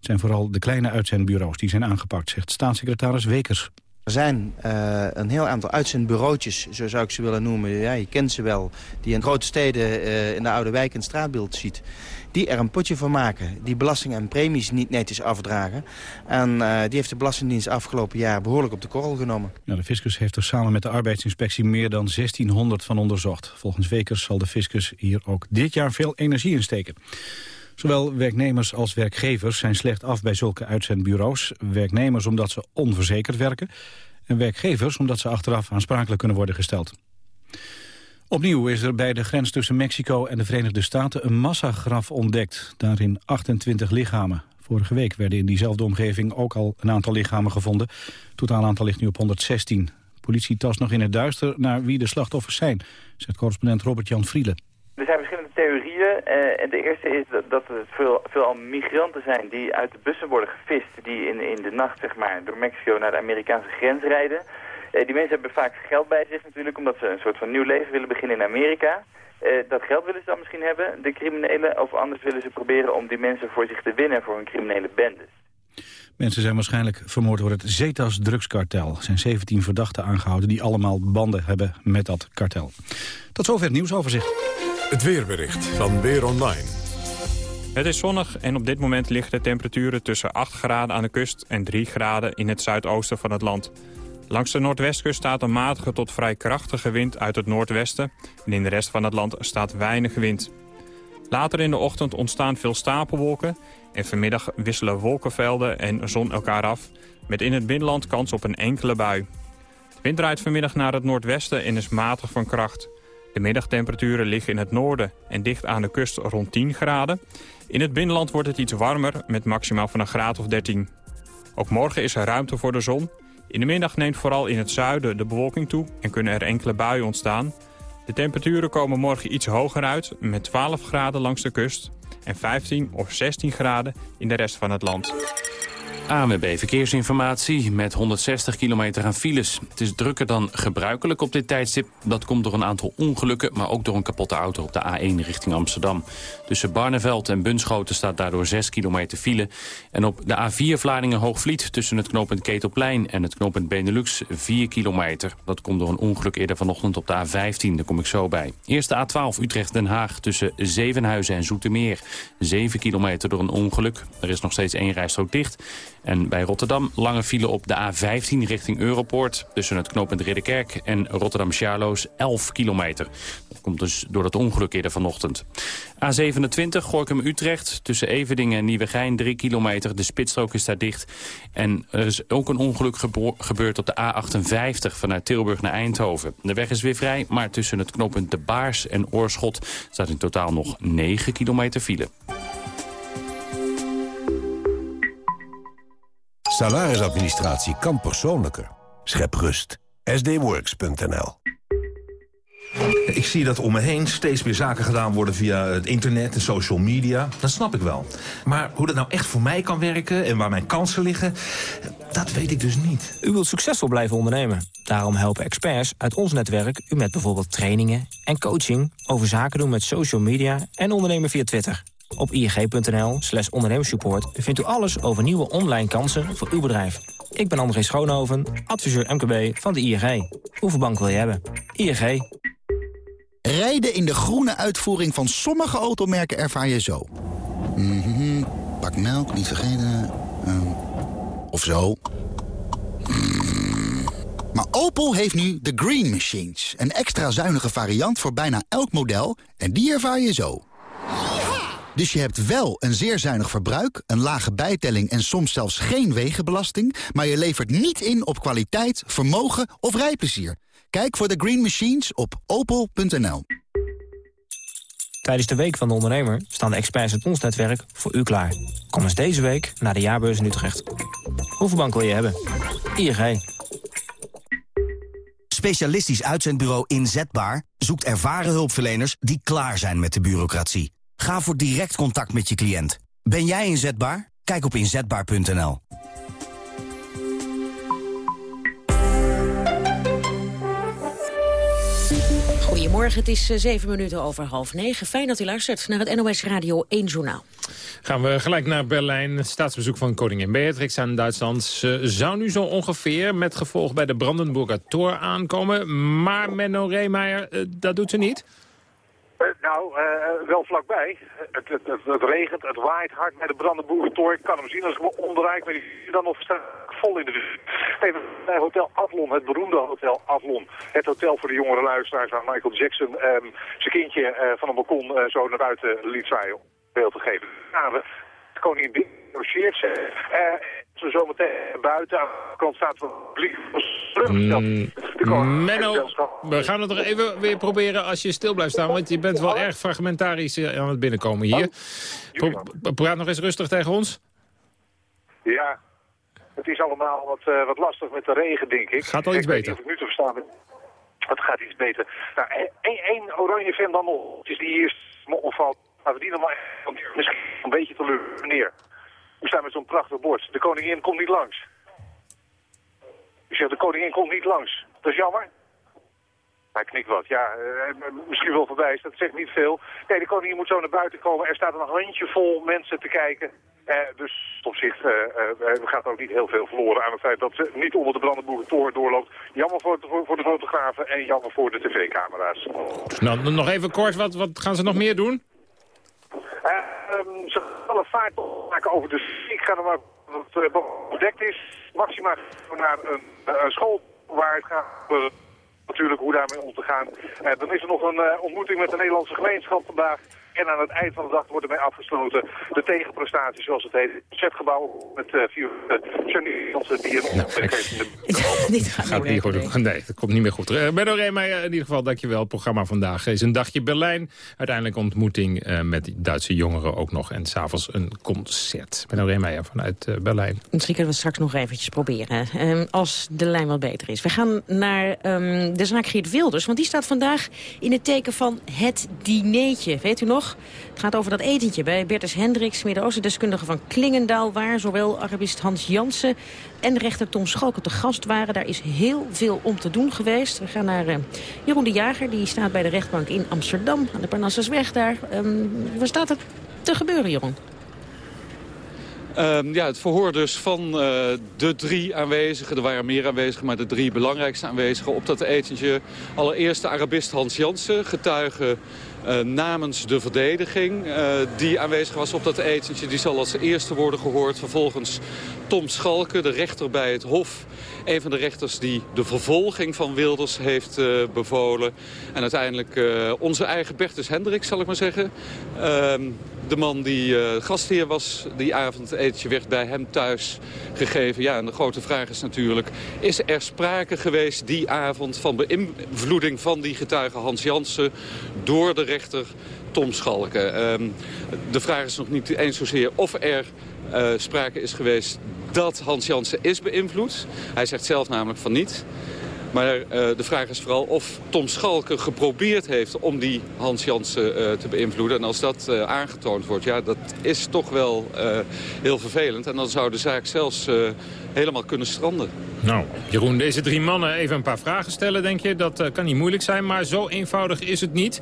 S2: zijn vooral de kleine uitzendbureaus die zijn aangepakt, zegt staatssecretaris Wekers.
S31: Er zijn uh, een heel aantal uitzendbureautjes, zo zou ik ze willen noemen. Ja, je kent ze wel. Die in grote steden uh, in de oude wijk een straatbeeld ziet. Die er een potje van maken. Die belasting en premies niet netjes afdragen. En uh, die heeft de Belastingdienst afgelopen jaar behoorlijk op de korrel genomen.
S2: Ja, de fiscus heeft er samen met de arbeidsinspectie meer dan 1600 van onderzocht. Volgens Wekers zal de fiscus hier ook dit jaar veel energie in steken. Zowel werknemers als werkgevers zijn slecht af bij zulke uitzendbureaus. Werknemers omdat ze onverzekerd werken. En werkgevers omdat ze achteraf aansprakelijk kunnen worden gesteld. Opnieuw is er bij de grens tussen Mexico en de Verenigde Staten een massagraf ontdekt. Daarin 28 lichamen. Vorige week werden in diezelfde omgeving ook al een aantal lichamen gevonden. Totaal aantal ligt nu op 116. Politie tast nog in het duister naar wie de slachtoffers zijn, zegt correspondent Robert-Jan Vrielen.
S27: Theorieën. Uh, en de eerste is dat, het veel, veelal migranten zijn die uit de bussen worden gevist... die in, in de nacht zeg maar, door Mexico naar de Amerikaanse grens rijden. Uh, die mensen hebben vaak geld bij zich natuurlijk... omdat ze een soort van nieuw leven willen beginnen in Amerika. Uh, dat geld willen ze dan misschien hebben, de criminelen... of anders willen ze proberen om die mensen voor zich te winnen voor hun criminele bendes.
S2: Mensen zijn waarschijnlijk vermoord door het Zetas drugskartel. Er zijn 17 verdachten aangehouden die allemaal banden hebben met dat kartel. Tot zover het nieuwsoverzicht.
S1: Het weerbericht van Weer Online.
S32: Het is zonnig en op dit moment liggen de temperaturen tussen 8 graden aan de kust en 3 graden in het zuidoosten van het land. Langs de noordwestkust staat een matige tot vrij krachtige wind uit het noordwesten. En in de rest van het land staat weinig wind. Later in de ochtend ontstaan veel stapelwolken. En vanmiddag wisselen wolkenvelden en zon elkaar af. Met in het binnenland kans op een enkele bui. De wind draait vanmiddag naar het noordwesten en is matig van kracht. De middagtemperaturen liggen in het noorden en dicht aan de kust rond 10 graden.
S33: In het binnenland wordt het iets warmer met maximaal van een graad of 13. Ook morgen is er ruimte voor de zon. In de middag neemt vooral in het zuiden de bewolking toe en kunnen er enkele buien ontstaan. De temperaturen komen morgen iets hoger uit met 12 graden langs de kust en 15 of 16 graden in de rest van het land.
S3: ANWB Verkeersinformatie met 160 kilometer aan files. Het is drukker dan gebruikelijk op dit tijdstip. Dat komt door een aantal ongelukken, maar ook door een kapotte auto op de A1 richting Amsterdam. Tussen Barneveld en Bunschoten staat daardoor 6 kilometer file. En op de A4 Vlaardingen-Hoogvliet tussen het knooppunt Ketelplein en het knooppunt Benelux 4 kilometer. Dat komt door een ongeluk eerder vanochtend op de A15, daar kom ik zo bij. Eerst de A12 Utrecht-Den Haag tussen Zevenhuizen en Zoetermeer. 7 kilometer door een ongeluk. Er is nog steeds één rijstrook dicht. En bij Rotterdam lange file op de A15 richting Europoort... tussen het knooppunt Ridderkerk en Rotterdam-Sjaloos 11 kilometer. Dat komt dus door dat ongeluk eerder vanochtend. A27 Gorkum-Utrecht tussen Everdingen en Nieuwegein 3 kilometer. De spitsstrook is daar dicht. En er is ook een ongeluk gebeurd op de A58 vanuit Tilburg naar Eindhoven. De weg is weer vrij, maar tussen het knooppunt De Baars en Oorschot... staat in totaal nog 9 kilometer file.
S34: Salarisadministratie kan persoonlijker. Schep rust. sdworks.nl
S35: Ik zie dat om me heen steeds meer zaken gedaan worden via het internet en social media. Dat snap ik wel. Maar hoe dat nou echt voor mij kan werken en waar mijn kansen liggen... dat weet ik dus niet.
S36: U wilt succesvol blijven ondernemen. Daarom helpen experts uit ons netwerk u met bijvoorbeeld trainingen en coaching... over zaken doen met social media en ondernemen via Twitter. Op ig.nl slash ondernemersupport vindt u alles over nieuwe online kansen voor uw bedrijf. Ik ben André Schoonhoven, adviseur MKB van de ING. Hoeveel bank wil je hebben? ING.
S28: Rijden in de groene uitvoering van sommige automerken ervaar je zo. Mhm, pak melk, niet vergeten. Ehm, of zo. Mm. Maar Opel heeft nu de Green Machines. Een extra zuinige variant voor bijna elk model. En die ervaar je zo. Dus je hebt wel een zeer zuinig verbruik, een lage bijtelling en soms zelfs geen wegenbelasting, maar je levert niet in op kwaliteit, vermogen of rijplezier. Kijk voor de Green Machines op opel.nl.
S36: Tijdens de Week van de Ondernemer staan de experts uit ons netwerk voor u klaar. Kom eens deze week naar de Jaarbeurs in Utrecht. Hoeveel bank wil je hebben? ING.
S37: Specialistisch uitzendbureau Inzetbaar zoekt ervaren hulpverleners die klaar zijn met de bureaucratie. Ga voor direct contact met je cliënt. Ben jij inzetbaar? Kijk op inzetbaar.nl.
S15: Goedemorgen, het is eh, zeven minuten over half negen. Fijn dat u luistert naar het NOS Radio 1 Journaal.
S14: Gaan we gelijk naar Berlijn. Het staatsbezoek van koningin Beatrix aan Duitsland Ze zou nu zo ongeveer met gevolg bij de Brandenburger Tor aankomen. Maar Menno Reemeijer, eh, dat doet ze niet.
S38: Uh, nou, uh, wel vlakbij. Het, het, regent, het waait hard bij de Brandenburger Ik kan hem zien als ik me maar die dan nog vol in de. Even bij Hotel Avalon, het beroemde Hotel Avalon. Het hotel voor de jongere luisteraars waar Michael Jackson um, zijn kindje uh, van een balkon zo naar buiten liet zwaaien beeld te geven. Nou, de koningin logeert ze. We zometeen buiten aan de kant staat van publiek
S14: mm, Menno, we gaan het nog even weer proberen als je stil blijft staan. Want je bent wel erg fragmentarisch aan het binnenkomen hier. Pro praat nog eens rustig tegen ons.
S38: Ja, het is allemaal wat, uh, wat lastig met de regen, denk ik.
S14: Gaat wel iets beter.
S38: Ik nu te verstaan ben. Het gaat iets beter. Nou, één, één oranje fan dan nog. Het is die eerst me opvalt. Maar we die nog maar misschien een beetje teleur, meneer. We staan met zo'n prachtig bord. De koningin komt niet langs. Ik zeg, de koningin komt niet langs. Dat is jammer. Hij knikt wat. Ja, uh, misschien wel voorbij dat zegt niet veel. Nee, de koningin moet zo naar buiten komen. Er staat een handjevol mensen te kijken. Uh, dus op zich uh, gaat ook niet heel veel verloren aan het feit dat ze niet onder de Brandenburger doorloopt. Jammer voor, voor, voor de fotografen en jammer voor de tv-camera's.
S14: Nou, nog even kort, wat, wat gaan ze nog meer doen?
S38: Um, ze gaan een vaart maken over de Ik ga er maar wat uh, bedekt is. Maxima naar een, een, school waar het gaat natuurlijk hoe daarmee om te gaan. Uh, dan is er nog een ontmoeting met de Nederlandse gemeenschap vandaag. En aan het eind van de dag wordt ermee afgesloten de tegenprestatie, zoals het heet. Het zetgebouw met uh, vier uh, onze die een
S14: nou, Dit <laughs> gaat niet goed. Nee, dat komt niet meer goed. Uh, Benno Reemeyer, in ieder geval dankjewel. Het programma vandaag is een dagje Berlijn. Uiteindelijk ontmoeting uh, met Duitse jongeren ook nog. En s'avonds een concert. Benno Reemeyer vanuit uh, Berlijn.
S15: Misschien kunnen we straks nog eventjes proberen. Um, als de lijn wat beter is. We gaan naar um, de zaak Geert Wilders. Want die staat vandaag in het teken van het dineetje. Weet u nog? Het gaat over dat etentje bij Bertus Hendricks, Midden-Oosten-deskundige van Klingendaal... waar zowel Arabist Hans Jansen en rechter Tom Schalken te gast waren. Daar is heel veel om te doen geweest. We gaan naar uh, Jeroen de Jager, die staat bij de rechtbank in Amsterdam... aan de Parnassusweg daar. Um, waar staat het te gebeuren, Jeroen?
S39: Um, ja, het verhoor dus van uh, de drie aanwezigen. Er waren meer aanwezigen, maar de drie belangrijkste aanwezigen op dat etentje. Allereerst de Arabist Hans Jansen, getuige namens de verdediging. Uh, die aanwezig was op dat etentje, die zal als eerste worden gehoord. Vervolgens Tom Schalke, de rechter bij het Hof. Een van de rechters die de vervolging van Wilders heeft uh, bevolen. En uiteindelijk onze eigen Bertus Hendrik, zal ik maar zeggen. Ehm, de man die uh, gastheer was die avond, etentje werd bij hem thuis gegeven. Ja, en de grote vraag is natuurlijk, is er sprake geweest die avond van beïnvloeding van die getuige Hans Jansen door de rechter Tom Schalken? Um, de vraag is nog niet eens zozeer of er uh, sprake is geweest dat Hans Jansen is beïnvloed. Hij zegt zelf namelijk van niet. Maar uh, de vraag is vooral of Tom Schalke geprobeerd heeft om die Hans Jansen uh, te beïnvloeden. En als dat aangetoond wordt, ja, dat is toch wel heel vervelend. En dan zou de zaak zelfs helemaal kunnen stranden.
S14: Nou, Jeroen, deze drie mannen even een paar vragen stellen, denk je. Dat kan niet moeilijk zijn, maar zo eenvoudig is het niet.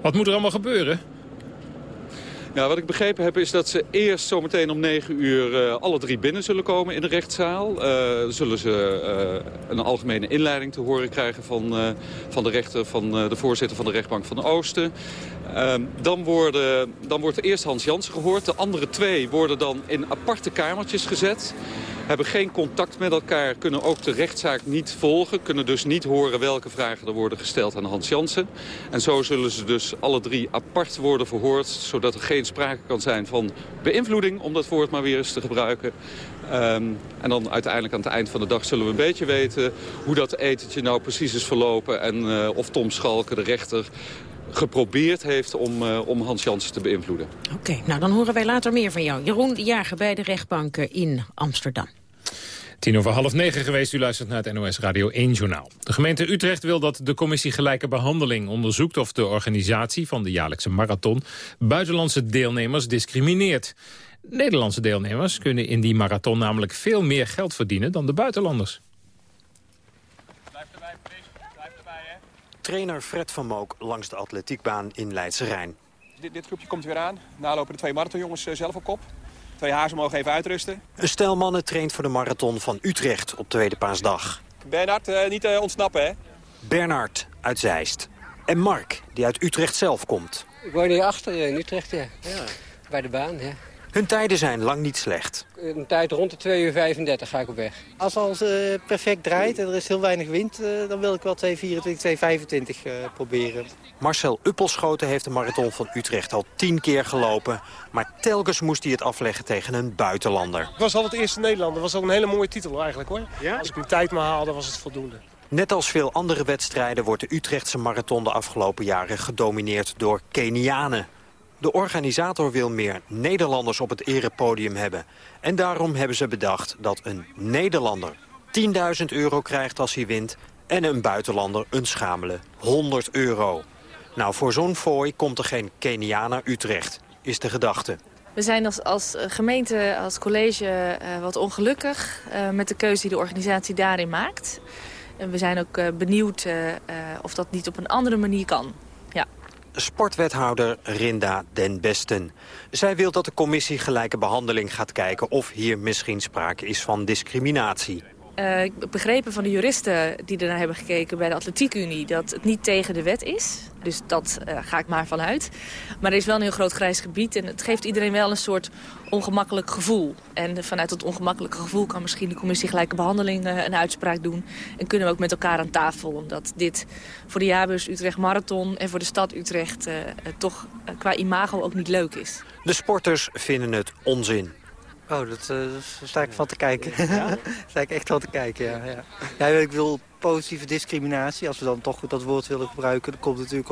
S14: Wat moet er allemaal gebeuren?
S39: Nou, wat ik begrepen heb is dat ze eerst zometeen om 9 uur uh, alle drie binnen zullen komen in de rechtszaal. Uh, zullen ze uh, een algemene inleiding te horen krijgen van, van de rechter, van de voorzitter van de rechtbank van Oosten. Ehm, dan, worden, dan wordt eerst Hans Jansen gehoord. De andere twee worden dan in aparte kamertjes gezet hebben geen contact met elkaar, kunnen ook de rechtszaak niet volgen. Kunnen dus niet horen welke vragen er worden gesteld aan Hans Jansen. En zo zullen ze dus alle drie apart worden verhoord... zodat er geen sprake kan zijn van beïnvloeding, om dat woord maar weer eens te gebruiken. Um, en dan uiteindelijk aan het eind van de dag zullen we een beetje weten... hoe dat etentje nou precies is verlopen... en uh, of Tom Schalke, de rechter, geprobeerd heeft om, uh, om Hans Jansen te beïnvloeden.
S15: Oké, okay, nou dan horen wij later meer van jou. Jeroen de Jager bij de rechtbank in Amsterdam.
S14: Tien over half negen geweest, u luistert naar het NOS Radio 1 Journaal. De gemeente Utrecht wil dat de commissie Gelijke Behandeling onderzoekt... of de organisatie van de jaarlijkse marathon buitenlandse deelnemers discrimineert. Nederlandse deelnemers kunnen in die marathon namelijk veel meer geld verdienen dan de buitenlanders.
S40: Trainer Fred van Mook langs de atletiekbaan in Leidse Rijn.
S41: Dit, dit groepje komt weer aan. Na lopen de twee marathonjongens eh, zelf op kop. Twee hazen mogen even uitrusten.
S40: Een stel mannen traint voor de marathon van Utrecht op Tweede Paasdag.
S41: Bernard, uh, niet uh, ontsnappen, hè?
S40: Bernard uit Zeist. En Mark, die uit Utrecht zelf komt.
S42: Ik woon hier achter in Utrecht, ja. ja. Bij de baan, ja.
S40: Hun tijden zijn lang niet slecht.
S42: Een tijd rond de 2 uur 35 ga ik op weg.
S43: Als alles uh, perfect draait en er is heel weinig wind... Uh, dan wil ik wel 2.24, 2.25 uh, proberen.
S40: Marcel Uppelschoten heeft de marathon van Utrecht al tien keer gelopen. Maar telkens moest hij het afleggen tegen een buitenlander.
S43: Ik was al het eerste Nederlander. Dat was ook een hele mooie titel eigenlijk hoor. Ja? Als ik mijn tijd maar haalde was het voldoende.
S40: Net als veel andere wedstrijden wordt de Utrechtse marathon de afgelopen jaren gedomineerd door Kenianen. De organisator wil meer Nederlanders op het erepodium hebben. En daarom hebben ze bedacht dat een Nederlander 10.000 euro krijgt als hij wint... en een buitenlander een schamele 100 euro. Nou, voor zo'n fooi komt er geen Keniaan Utrecht, is de gedachte.
S44: We zijn als, als gemeente, als college uh, wat ongelukkig uh, met de keuze die de organisatie daarin maakt. En we zijn ook uh, benieuwd of dat niet op een andere manier kan. Ja
S40: sportwethouder Rinda den Besten. Zij wil dat de commissie gelijke behandeling gaat kijken... of hier misschien sprake is van discriminatie.
S44: Uh, begrepen van de juristen die ernaar hebben gekeken bij de Atletiekunie... dat het niet tegen de wet is. Dus dat uh, ga ik maar vanuit. Maar er is wel een heel groot grijs gebied... en het geeft iedereen wel een soort ongemakkelijk gevoel. En vanuit dat ongemakkelijke gevoel kan misschien de commissie gelijke behandeling uh, een uitspraak doen. En kunnen we ook met elkaar aan tafel. Omdat dit voor de jaarbeurs Utrecht Marathon en voor de stad Utrecht... toch qua imago ook niet leuk is.
S40: De sporters vinden het onzin.
S43: Oh, dat, uh, daar sta ik van te kijken. Ja? <laughs> daar sta ik echt van te kijken, ja. ja. ja. ik wil positieve discriminatie. Als we dan toch dat woord willen gebruiken... dan komt natuurlijk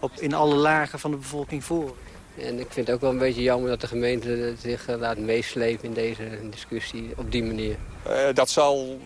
S43: op, in alle lagen van de bevolking voor.
S42: En ik vind het ook wel een beetje jammer dat de gemeente zich uh, laat meeslepen in deze discussie op die manier.
S41: Uh, dat zal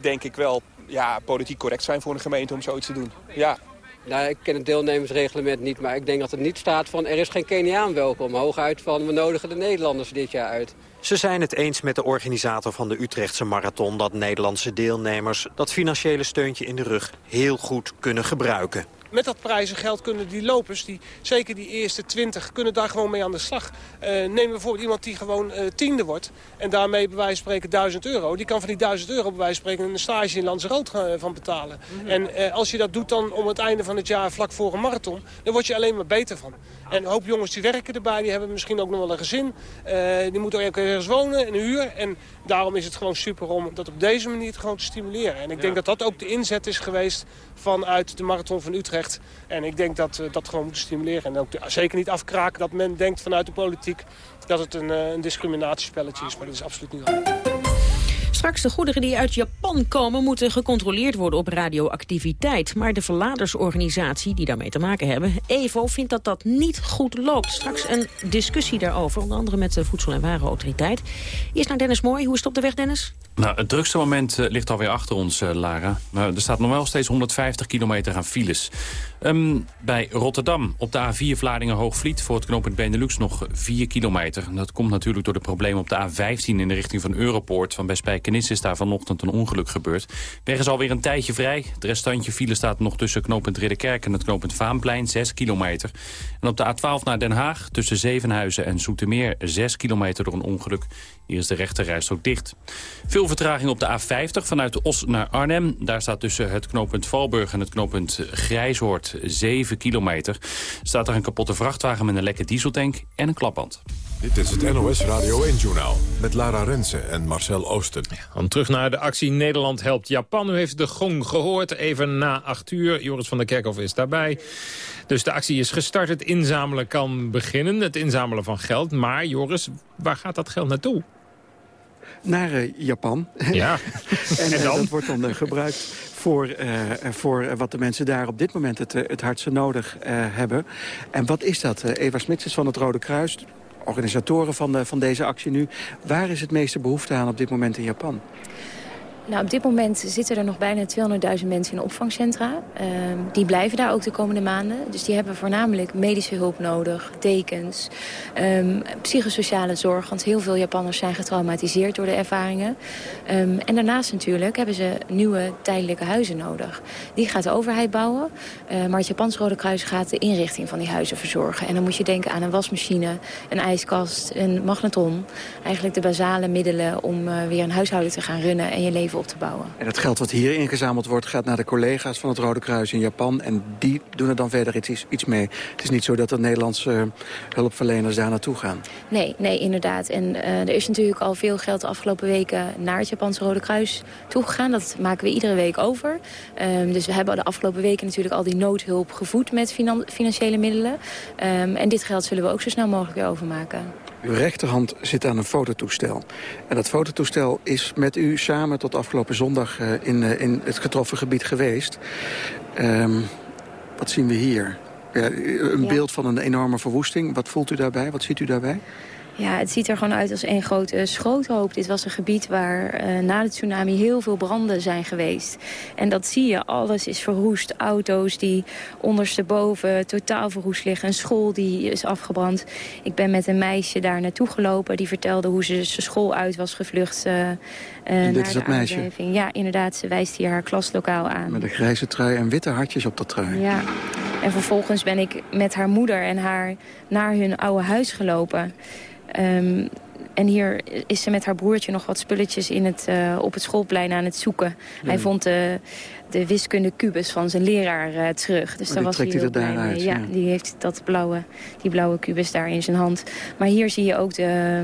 S41: denk ik wel ja, politiek correct zijn voor een gemeente om zoiets te doen. Ja,
S42: nou, ik ken het deelnemersreglement niet, maar ik denk dat het niet staat van er is geen Keniaan welkom. Hooguit van we nodigen de Nederlanders dit jaar uit.
S40: Ze zijn het eens met de organisator van de Utrechtse Marathon... dat Nederlandse deelnemers dat financiële steuntje in de rug heel goed kunnen gebruiken
S32: met dat prijzengeld kunnen die lopers, die, zeker die eerste 20, kunnen daar gewoon mee aan de slag. Uh, neem bijvoorbeeld iemand die gewoon uh, tiende wordt en daarmee bij wijze van spreken 1000 euro. Die kan van die 1000 euro bij wijze van spreken een stage in Lanzarote uh, van betalen. Mhm. En als je dat doet dan om het einde van het jaar vlak voor een marathon, dan word je alleen maar beter van. En een hoop jongens die werken erbij, die hebben misschien ook nog wel een gezin. die moeten ook ergens wonen, een huur. En daarom is het gewoon super om dat op deze manier gewoon te stimuleren. En ik denk dat dat ook de inzet is geweest vanuit de Marathon van Utrecht. En ik denk dat we dat gewoon moeten stimuleren. En ook zeker niet afkraken dat men denkt vanuit de politiek dat het een, een discriminatiespelletje is. Maar dat is absoluut niet waar.
S15: Straks de goederen die uit Japan komen moeten gecontroleerd worden op radioactiviteit. Maar de verladersorganisatie die daarmee te maken hebben, EVO, vindt dat dat niet goed loopt. Straks een discussie daarover, onder andere met de Voedsel- en Warenautoriteit. Eerst naar Dennis Mooi. Hoe is het op de weg, Dennis?
S3: Nou, het drukste moment uh, ligt alweer achter ons, uh, Lara. Nou, er staat nog wel steeds 150 kilometer aan files. Um, bij Rotterdam op de A4 Vlaardingen-Hoogvliet... voor het knooppunt Benelux nog 4 kilometer. Dat komt natuurlijk door de problemen op de A15 in de richting van Europoort. Van bij Is daar vanochtend een ongeluk gebeurd. De weg is alweer een tijdje vrij. Het restantje file staat nog tussen knooppunt Ridderkerk en het knooppunt Vaanplein, 6 kilometer. En op de A12 naar Den Haag tussen Zevenhuizen en Zoetermeer, 6 kilometer door een ongeluk. Hier is de rechterreis ook dicht. Veel vertraging op de A50 vanuit Os naar Arnhem. Daar staat tussen het knooppunt Valburg en het knooppunt Grijshoort 7 kilometer. Staat er een kapotte vrachtwagen met een lekke dieseltank en een klapband.
S1: Dit is het NOS Radio 1-journaal met Lara Rensen en Marcel Oosten.
S14: om terug naar de actie Nederland helpt Japan. U heeft de gong gehoord, even na 8 uur. Joris van der Kerkhof is daarbij. Dus de actie is gestart, het inzamelen kan beginnen. Het inzamelen van geld. Maar Joris, waar gaat dat geld naartoe?
S45: Naar uh, Japan. <laughs>
S14: Ja.
S45: en, en dat wordt dan uh, gebruikt voor, uh, voor wat de mensen daar op dit moment het, het hardste nodig hebben. En wat is dat? Eva Smits is van het Rode Kruis, organisatoren van, van deze actie nu. Waar is het meeste behoefte aan op dit moment in Japan?
S46: Nou, op dit moment zitten er nog bijna 200.000 mensen in opvangcentra. Uh, die blijven daar ook de komende maanden. Dus die hebben voornamelijk medische hulp nodig, dekens, um, psychosociale zorg. Want heel veel Japanners zijn getraumatiseerd door de ervaringen. Um, en daarnaast natuurlijk hebben ze nieuwe tijdelijke huizen nodig. Die gaat de overheid bouwen. Maar het Japans Rode Kruis gaat de inrichting van die huizen verzorgen. En dan moet je denken aan een wasmachine, een ijskast, een magneton. Eigenlijk de basale middelen om uh, weer een huishouden te gaan runnen en je leven op te bouwen.
S45: En het geld wat hier ingezameld wordt gaat naar de collega's van het Rode Kruis in Japan. En die doen er dan verder iets, iets mee. Het is niet zo dat de Nederlandse hulpverleners daar naartoe gaan.
S46: Nee, nee inderdaad. En uh, er is natuurlijk al veel geld de afgelopen weken naar het Japanse Rode Kruis toegegaan. Dat maken we iedere week over. Um, dus we hebben de afgelopen weken natuurlijk al die noodhulp gevoed met finan financiële middelen. Um, en dit geld zullen we ook zo snel mogelijk weer overmaken.
S45: Uw rechterhand zit aan een fototoestel. En dat fototoestel is met u samen tot afgelopen zondag uh, in, uh, in het getroffen gebied geweest. Um, wat zien we hier? Ja, een ja. beeld van een enorme verwoesting. Wat voelt u daarbij? Wat ziet u daarbij?
S46: Ja, het ziet er gewoon uit als één grote schroothoop. Dit was een gebied waar uh, na de tsunami heel veel branden zijn geweest. En dat zie je, alles is verroest. Auto's die ondersteboven totaal verroest liggen. Een school die is afgebrand. Ik ben met een meisje daar naartoe gelopen. Die vertelde hoe ze zijn school uit was gevlucht uh,
S45: en dit is dat meisje?
S46: Ja, inderdaad. Ze wijst hier haar klaslokaal aan.
S45: Met een grijze trui en witte hartjes op dat trui.
S46: Ja. En vervolgens ben ik met haar moeder en haar naar hun oude huis gelopen. Um, en hier is ze met haar broertje nog wat spulletjes in het, uh, op het schoolplein aan het zoeken. Hij vond de, de wiskunde kubus van zijn leraar uh, terug. Dus
S45: oh,
S46: daar was
S45: hij heel blij mee.
S46: Ja, die heeft dat blauwe, die blauwe kubus daar in zijn hand. Maar hier zie je ook de,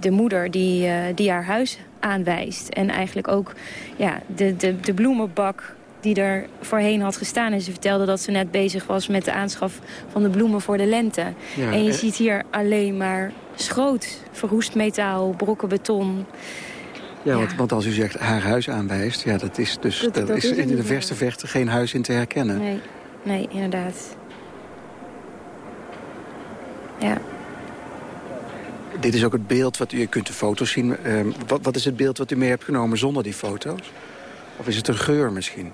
S46: de moeder die, uh, die haar huis aanwijst. En eigenlijk ook ja, de, de, de bloemenbak die er voorheen had gestaan. En ze vertelde dat ze net bezig was met de aanschaf van de bloemen voor de lente. en je ziet hier alleen maar schroot, verroest metaal, brokken beton.
S45: Ja, want, want, als u zegt haar huis aanwijst, ja, dat is dus dat, is, in de verste vechten geen huis in te herkennen.
S46: Nee, nee inderdaad. Ja.
S45: Dit is ook het beeld wat u, je kunt de foto's zien. Uh, wat, wat is het beeld wat u mee hebt genomen zonder die foto's? Of is het een geur misschien?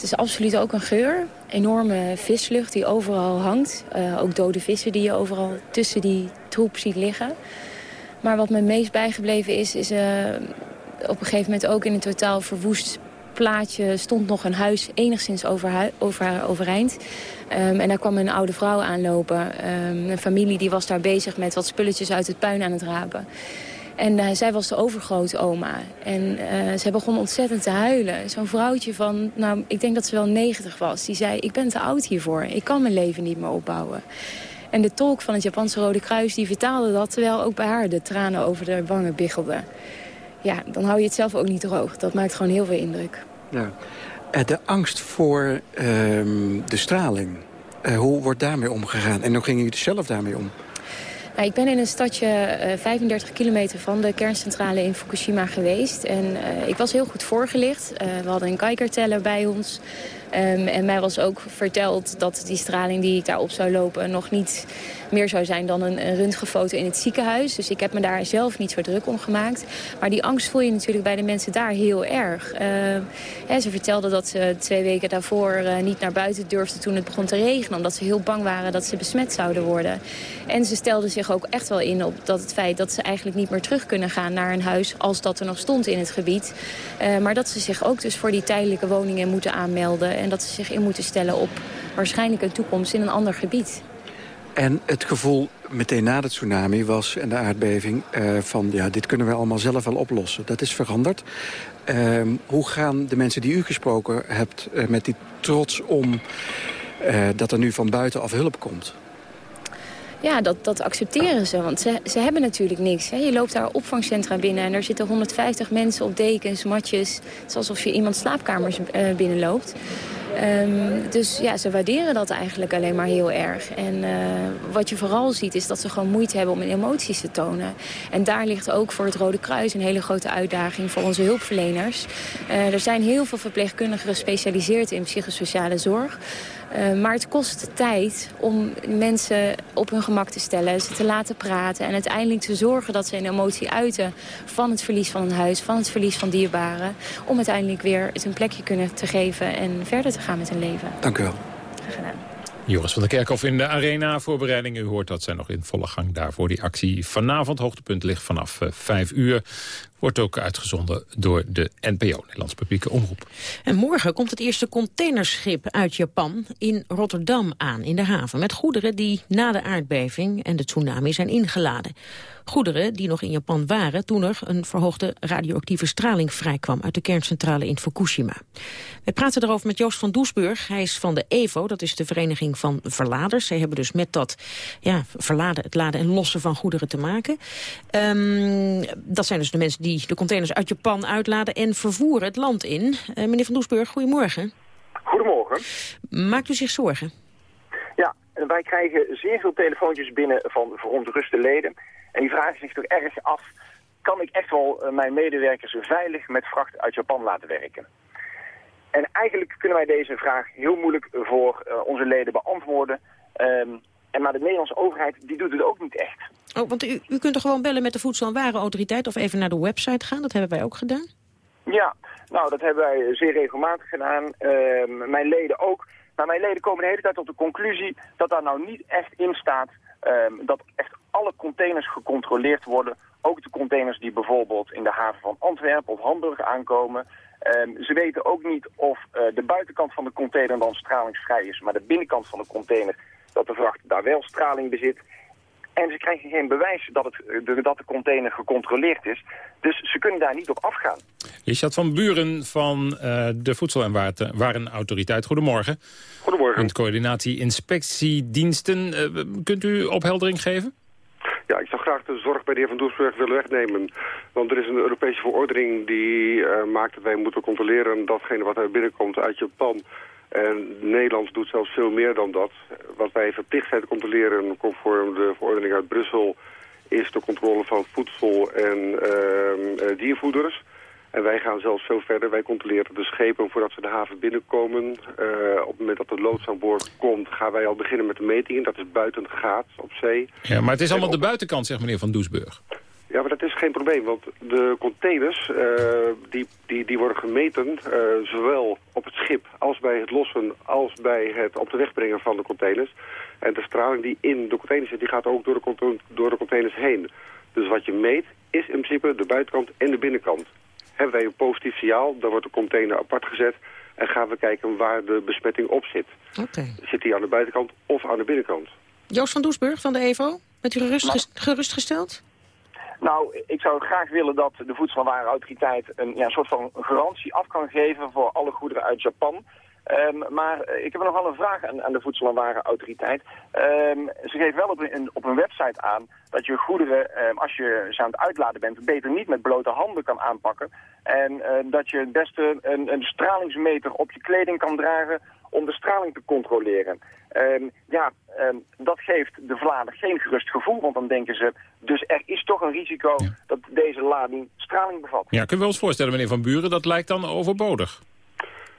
S46: Het is absoluut ook een geur. Enorme vislucht die overal hangt. Uh, ook dode vissen die je overal tussen die troep ziet liggen. Maar wat me meest bijgebleven is, is uh, op een gegeven moment ook in een totaal verwoest plaatje stond nog een huis enigszins over, over, overeind. Um, en daar kwam een oude vrouw aanlopen. Um, een familie die was daar bezig met wat spulletjes uit het puin aan het rapen. En uh, zij was de overgrote oma. En uh, zij begon ontzettend te huilen. Zo'n vrouwtje van, nou, ik denk dat ze wel 90 was. Die zei, ik ben te oud hiervoor. Ik kan mijn leven niet meer opbouwen. En de tolk van het Japanse Rode Kruis die vertaalde dat... terwijl ook bij haar de tranen over de wangen biggelden. Ja, dan hou je het zelf ook niet droog. Dat maakt gewoon heel veel indruk.
S45: Ja. Eh, de angst voor uh, de straling, hoe wordt daarmee omgegaan? En hoe gingen jullie zelf daarmee om?
S46: Nou, ik ben in een stadje uh, 35 kilometer van de kerncentrale in Fukushima geweest. En uh, ik was heel goed voorgelicht. Uh, we hadden een Geiger-teller bij ons. Um, en mij was ook verteld dat die straling die ik daarop zou lopen... nog niet meer zou zijn dan een, een röntgenfoto in het ziekenhuis. Dus ik heb me daar zelf niet zo druk om gemaakt. Maar die angst voel je natuurlijk bij de mensen daar heel erg. Uh, ze vertelden dat ze twee weken daarvoor uh, niet naar buiten durfden toen het begon te regenen. Omdat ze heel bang waren dat ze besmet zouden worden. En ze stelden zich ook echt wel in op dat het feit dat ze eigenlijk niet meer terug kunnen gaan naar een huis... als dat er nog stond in het gebied. Uh, maar dat ze zich ook dus voor die tijdelijke woningen moeten aanmelden. En dat ze zich in moeten stellen op waarschijnlijk een toekomst in een ander gebied.
S45: En het gevoel meteen na de tsunami was en de aardbeving... Uh, van ja, dit kunnen we allemaal zelf wel oplossen. Dat is veranderd. Uh, hoe gaan de mensen die u gesproken hebt uh, met die trots om... Uh, dat er nu van buitenaf hulp komt?
S46: Ja, dat, dat accepteren ze, want ze, ze hebben natuurlijk niks. Hè. Je loopt daar opvangcentra binnen en er zitten 150 mensen op dekens, matjes. Het is alsof je iemands slaapkamers binnenloopt. Um, dus ja, ze waarderen dat eigenlijk alleen maar heel erg. En uh, wat je vooral ziet is dat ze gewoon moeite hebben om hun emoties te tonen. En daar ligt ook voor het Rode Kruis een hele grote uitdaging voor onze hulpverleners. Uh, er zijn heel veel verpleegkundigen gespecialiseerd in psychosociale zorg. Uh, maar het kost tijd om mensen op hun gemak te stellen, ze te laten praten... en uiteindelijk te zorgen dat ze een emotie uiten van het verlies van een huis... van het verlies van dierbaren, om uiteindelijk weer het een plekje kunnen te geven... en verder te gaan met hun leven.
S45: Dank u wel.
S46: Graag gedaan.
S14: Joris van der Kerkhof in de Arena-voorbereiding. U hoort dat zijn nog in volle gang daarvoor. Die actie vanavond, hoogtepunt ligt vanaf uh, vijf uur. Wordt ook uitgezonden door de NPO, Nederlands Publieke Omroep.
S15: En morgen komt het eerste containerschip uit Japan in Rotterdam aan, in de haven. Met goederen die na de aardbeving en de tsunami zijn ingeladen. Goederen die nog in Japan waren toen er een verhoogde radioactieve straling vrijkwam uit de kerncentrale in Fukushima. We praten erover met Joost van Doesburg. Hij is van de EVO, dat is de vereniging van verladers. Zij hebben dus met dat ja, verladen, het laden en lossen van goederen te maken. Um, dat zijn dus de mensen die de containers uit Japan uitladen en vervoeren het land in. Uh, meneer van Doesburg, goedemorgen.
S47: Goedemorgen.
S15: Maakt u zich zorgen?
S47: Ja, wij krijgen zeer veel telefoontjes binnen van verontruste leden. En die vragen zich toch erg af, kan ik echt wel uh, mijn medewerkers veilig met vracht uit Japan laten werken? En eigenlijk kunnen wij deze vraag heel moeilijk voor uh, onze leden beantwoorden. Um, en maar de Nederlandse overheid die doet het ook niet echt.
S15: Oh, want u, u kunt toch gewoon bellen met de Voedsel- en Warenautoriteit of even naar de website gaan? Dat hebben wij ook gedaan.
S47: Ja, nou dat hebben wij zeer regelmatig gedaan. Uh, mijn leden ook. Maar mijn leden komen de hele tijd tot de conclusie dat daar nou niet echt in staat... Um, dat echt alle containers gecontroleerd worden. Ook de containers die bijvoorbeeld in de haven van Antwerpen of Hamburg aankomen. Um, ze weten ook niet of uh, de buitenkant van de container dan stralingsvrij is, maar de binnenkant van de container dat de vracht daar wel straling bezit. En ze krijgen geen bewijs dat, het, de, dat de container gecontroleerd is. Dus ze kunnen daar niet op afgaan.
S14: Richard van Buren van uh, de Voedsel- en Warenautoriteit. Goedemorgen.
S48: Goedemorgen.
S14: En coördinatie inspectiediensten. Uh, kunt u opheldering geven?
S48: Ja, ik zou graag de zorg bij de heer Van Doesburg willen wegnemen. Want er is een Europese verordening die uh, maakt dat wij moeten controleren datgene wat er binnenkomt uit Japan. En Nederland doet zelfs veel meer dan dat. Wat wij verplicht zijn te controleren conform de verordening uit Brussel... is de controle van voedsel en uh, diervoeders. En wij gaan zelfs veel verder. Wij controleren de schepen voordat ze de haven binnenkomen. Uh, op het moment dat de loods aan boord komt, gaan wij al beginnen met de metingen. Dat is buiten gaat op zee.
S14: Ja, maar het is allemaal de buitenkant, zegt meneer Van Doesburg.
S48: Ja, maar dat is geen probleem, want de containers uh, die, die, die worden gemeten uh, zowel op het schip als bij het lossen als bij het op de weg brengen van de containers. En de straling die in de containers zit, die gaat ook door de, door de containers heen. Dus wat je meet is in principe de buitenkant en de binnenkant. Hebben wij een positief signaal, dan wordt de container apart gezet en gaan we kijken waar de besmetting op zit.
S15: Okay.
S48: Zit die aan de buitenkant of aan de binnenkant?
S15: Joost van Doesburg van de EVO, bent u gerust, gerustgesteld?
S47: Nou, ik zou graag willen dat de Voedsel- en Warenautoriteit een ja, soort van garantie af kan geven voor alle goederen uit Japan. Um, maar ik heb nog wel een vraag aan, aan de Voedsel- en Warenautoriteit. Um, ze geven wel op een, op een website aan dat je goederen, um, als je ze aan het uitladen bent, beter niet met blote handen kan aanpakken. En dat je het beste een, een stralingsmeter op je kleding kan dragen om de straling te controleren. Um, ja, um, dat geeft de Vladen geen gerust gevoel, want dan denken ze... dus er is toch een risico ja. dat deze lading straling bevat.
S14: Ja, kunnen we ons voorstellen, meneer Van Buren, dat lijkt dan overbodig?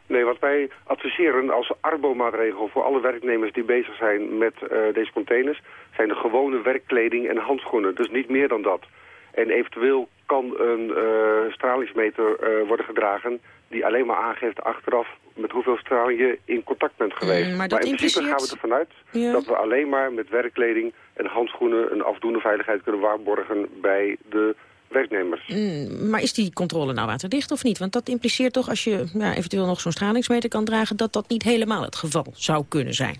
S48: Nee, wat wij adviseren als arbo-maatregel voor alle werknemers die bezig zijn met uh, deze containers... zijn de gewone werkkleding en handschoenen, dus niet meer dan dat. En eventueel kan een uh, stralingsmeter uh, worden gedragen die alleen maar aangeeft achteraf met hoeveel straling je in contact bent geweest.
S15: Mm, maar,
S48: maar, in principe gaan we ervan uit
S15: ja.
S48: dat we alleen maar met werkkleding en handschoenen een afdoende veiligheid kunnen waarborgen bij de werknemers.
S15: Mm, maar is die controle nou waterdicht of niet? Want dat impliceert toch, als je ja, eventueel nog zo'n stralingsmeter kan dragen... dat dat niet helemaal het geval zou kunnen zijn.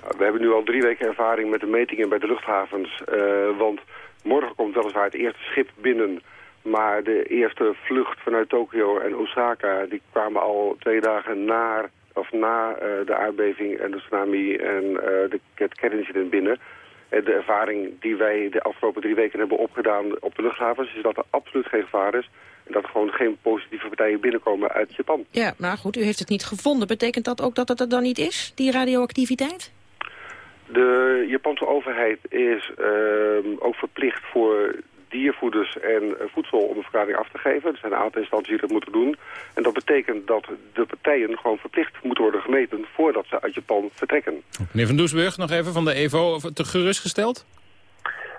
S48: Nou, we hebben nu al drie weken ervaring met de metingen bij de luchthavens. Uh, want morgen komt weliswaar het eerste schip binnen... Maar de eerste vlucht vanuit Tokio en Osaka... die kwamen al twee dagen na, of na uh, de aardbeving en de tsunami... en uh, de, het kernincident binnen. En de ervaring die wij de afgelopen drie weken hebben opgedaan op de luchthavens... is dat er absoluut geen gevaar is. En dat er gewoon geen positieve partijen binnenkomen uit Japan.
S15: Ja, maar goed, u heeft het niet gevonden. Betekent dat ook dat het er dan niet is, die radioactiviteit?
S48: De Japanse overheid is uh, ook verplicht voor diervoeders en voedsel om een verklaring af te geven. Er zijn een aantal instanties die dat moeten doen. En dat betekent dat de partijen gewoon verplicht moeten worden gemeten voordat ze uit Japan vertrekken.
S14: Meneer Van Doesburg, nog even van de EVO, te gerustgesteld?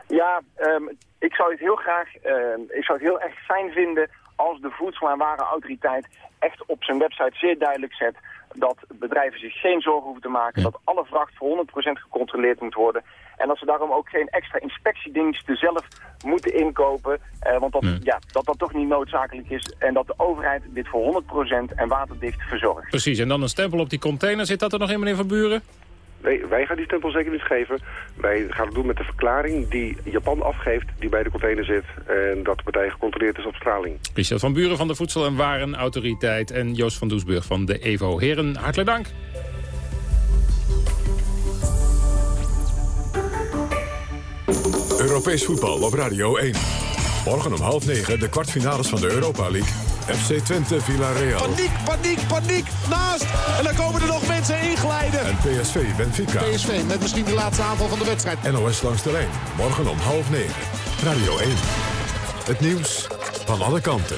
S47: Ja, um, ik zou het heel graag, um, ik zou het heel erg fijn vinden als de Voedsel- en Warenautoriteit echt op zijn website zeer duidelijk zet dat bedrijven zich geen zorgen hoeven te maken, ja. dat alle vracht voor 100% gecontroleerd moet worden. En dat ze daarom ook geen extra inspectiediensten zelf moeten inkopen. Eh, want dat, ja. ja. dat dat toch niet noodzakelijk is. En dat de overheid dit voor 100% en waterdicht verzorgt.
S14: Precies, en dan een stempel op die container. Zit dat er nog in, meneer Van Buren?
S48: Nee, wij gaan die stempel zeker niet geven. Wij gaan het doen met de verklaring die Japan afgeeft, die bij de container zit. En dat de partij gecontroleerd is op straling.
S14: Richard van Buren van de Voedsel- en Warenautoriteit en Joost van Doesburg van de EVO. Heren, hartelijk dank.
S1: Europees voetbal op Radio 1. Morgen om half negen de kwartfinales van de Europa League. FC Twente Villarreal.
S49: Paniek, paniek, paniek. Naast. En dan komen er nog mensen inglijden.
S1: En PSV Benfica.
S49: PSV met misschien de laatste aanval van de wedstrijd.
S1: NOS langs de lijn. Morgen om half negen. Radio 1. Het nieuws van alle kanten.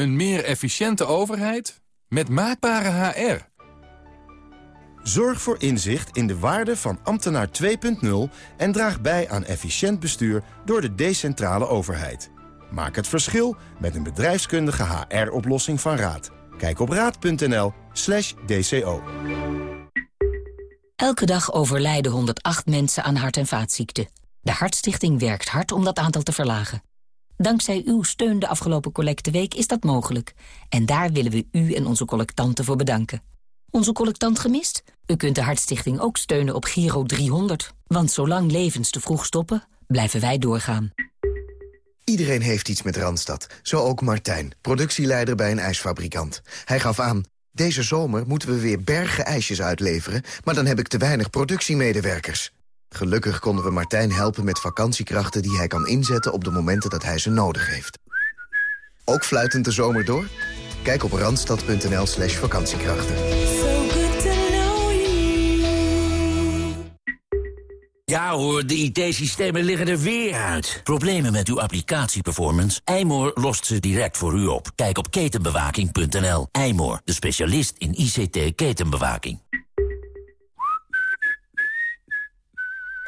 S50: Een meer efficiënte overheid met maakbare HR.
S51: Zorg voor inzicht in de waarde van ambtenaar 2.0 en draag bij aan efficiënt bestuur door de decentrale overheid. Maak het verschil met een bedrijfskundige HR-oplossing van Raad. Kijk op raad.nl dco.
S32: Elke dag overlijden 108 mensen aan hart- en vaatziekten. De Hartstichting werkt hard om dat aantal te verlagen. Dankzij uw steun de afgelopen collecteweek is dat mogelijk. En daar willen we u en onze collectanten voor bedanken. Onze collectant gemist? U kunt de Hartstichting ook steunen op Giro 300. Want zolang levens te vroeg stoppen, blijven wij doorgaan.
S31: Iedereen heeft iets met Randstad. Zo ook Martijn, productieleider bij een ijsfabrikant. Hij gaf aan, deze zomer moeten we weer bergen ijsjes uitleveren... maar dan heb ik te weinig productiemedewerkers. Gelukkig konden we Martijn helpen met vakantiekrachten die hij kan inzetten op de momenten dat hij ze nodig heeft. Ook fluitend de zomer door? Kijk op randstad.nl slash vakantiekrachten.
S52: Ja hoor, de IT-systemen liggen er weer uit. Problemen met uw applicatieperformance? Eymoor lost ze direct voor u op. Kijk op ketenbewaking.nl. Eymoor, de specialist in ICT-ketenbewaking.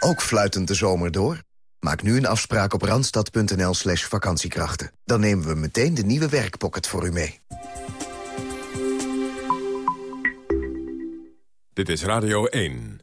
S31: Ook fluitend de zomer door? Maak nu een afspraak op randstad.nl slash vakantiekrachten. Dan nemen we meteen de nieuwe werkpocket voor u mee.
S1: Dit is Radio 1.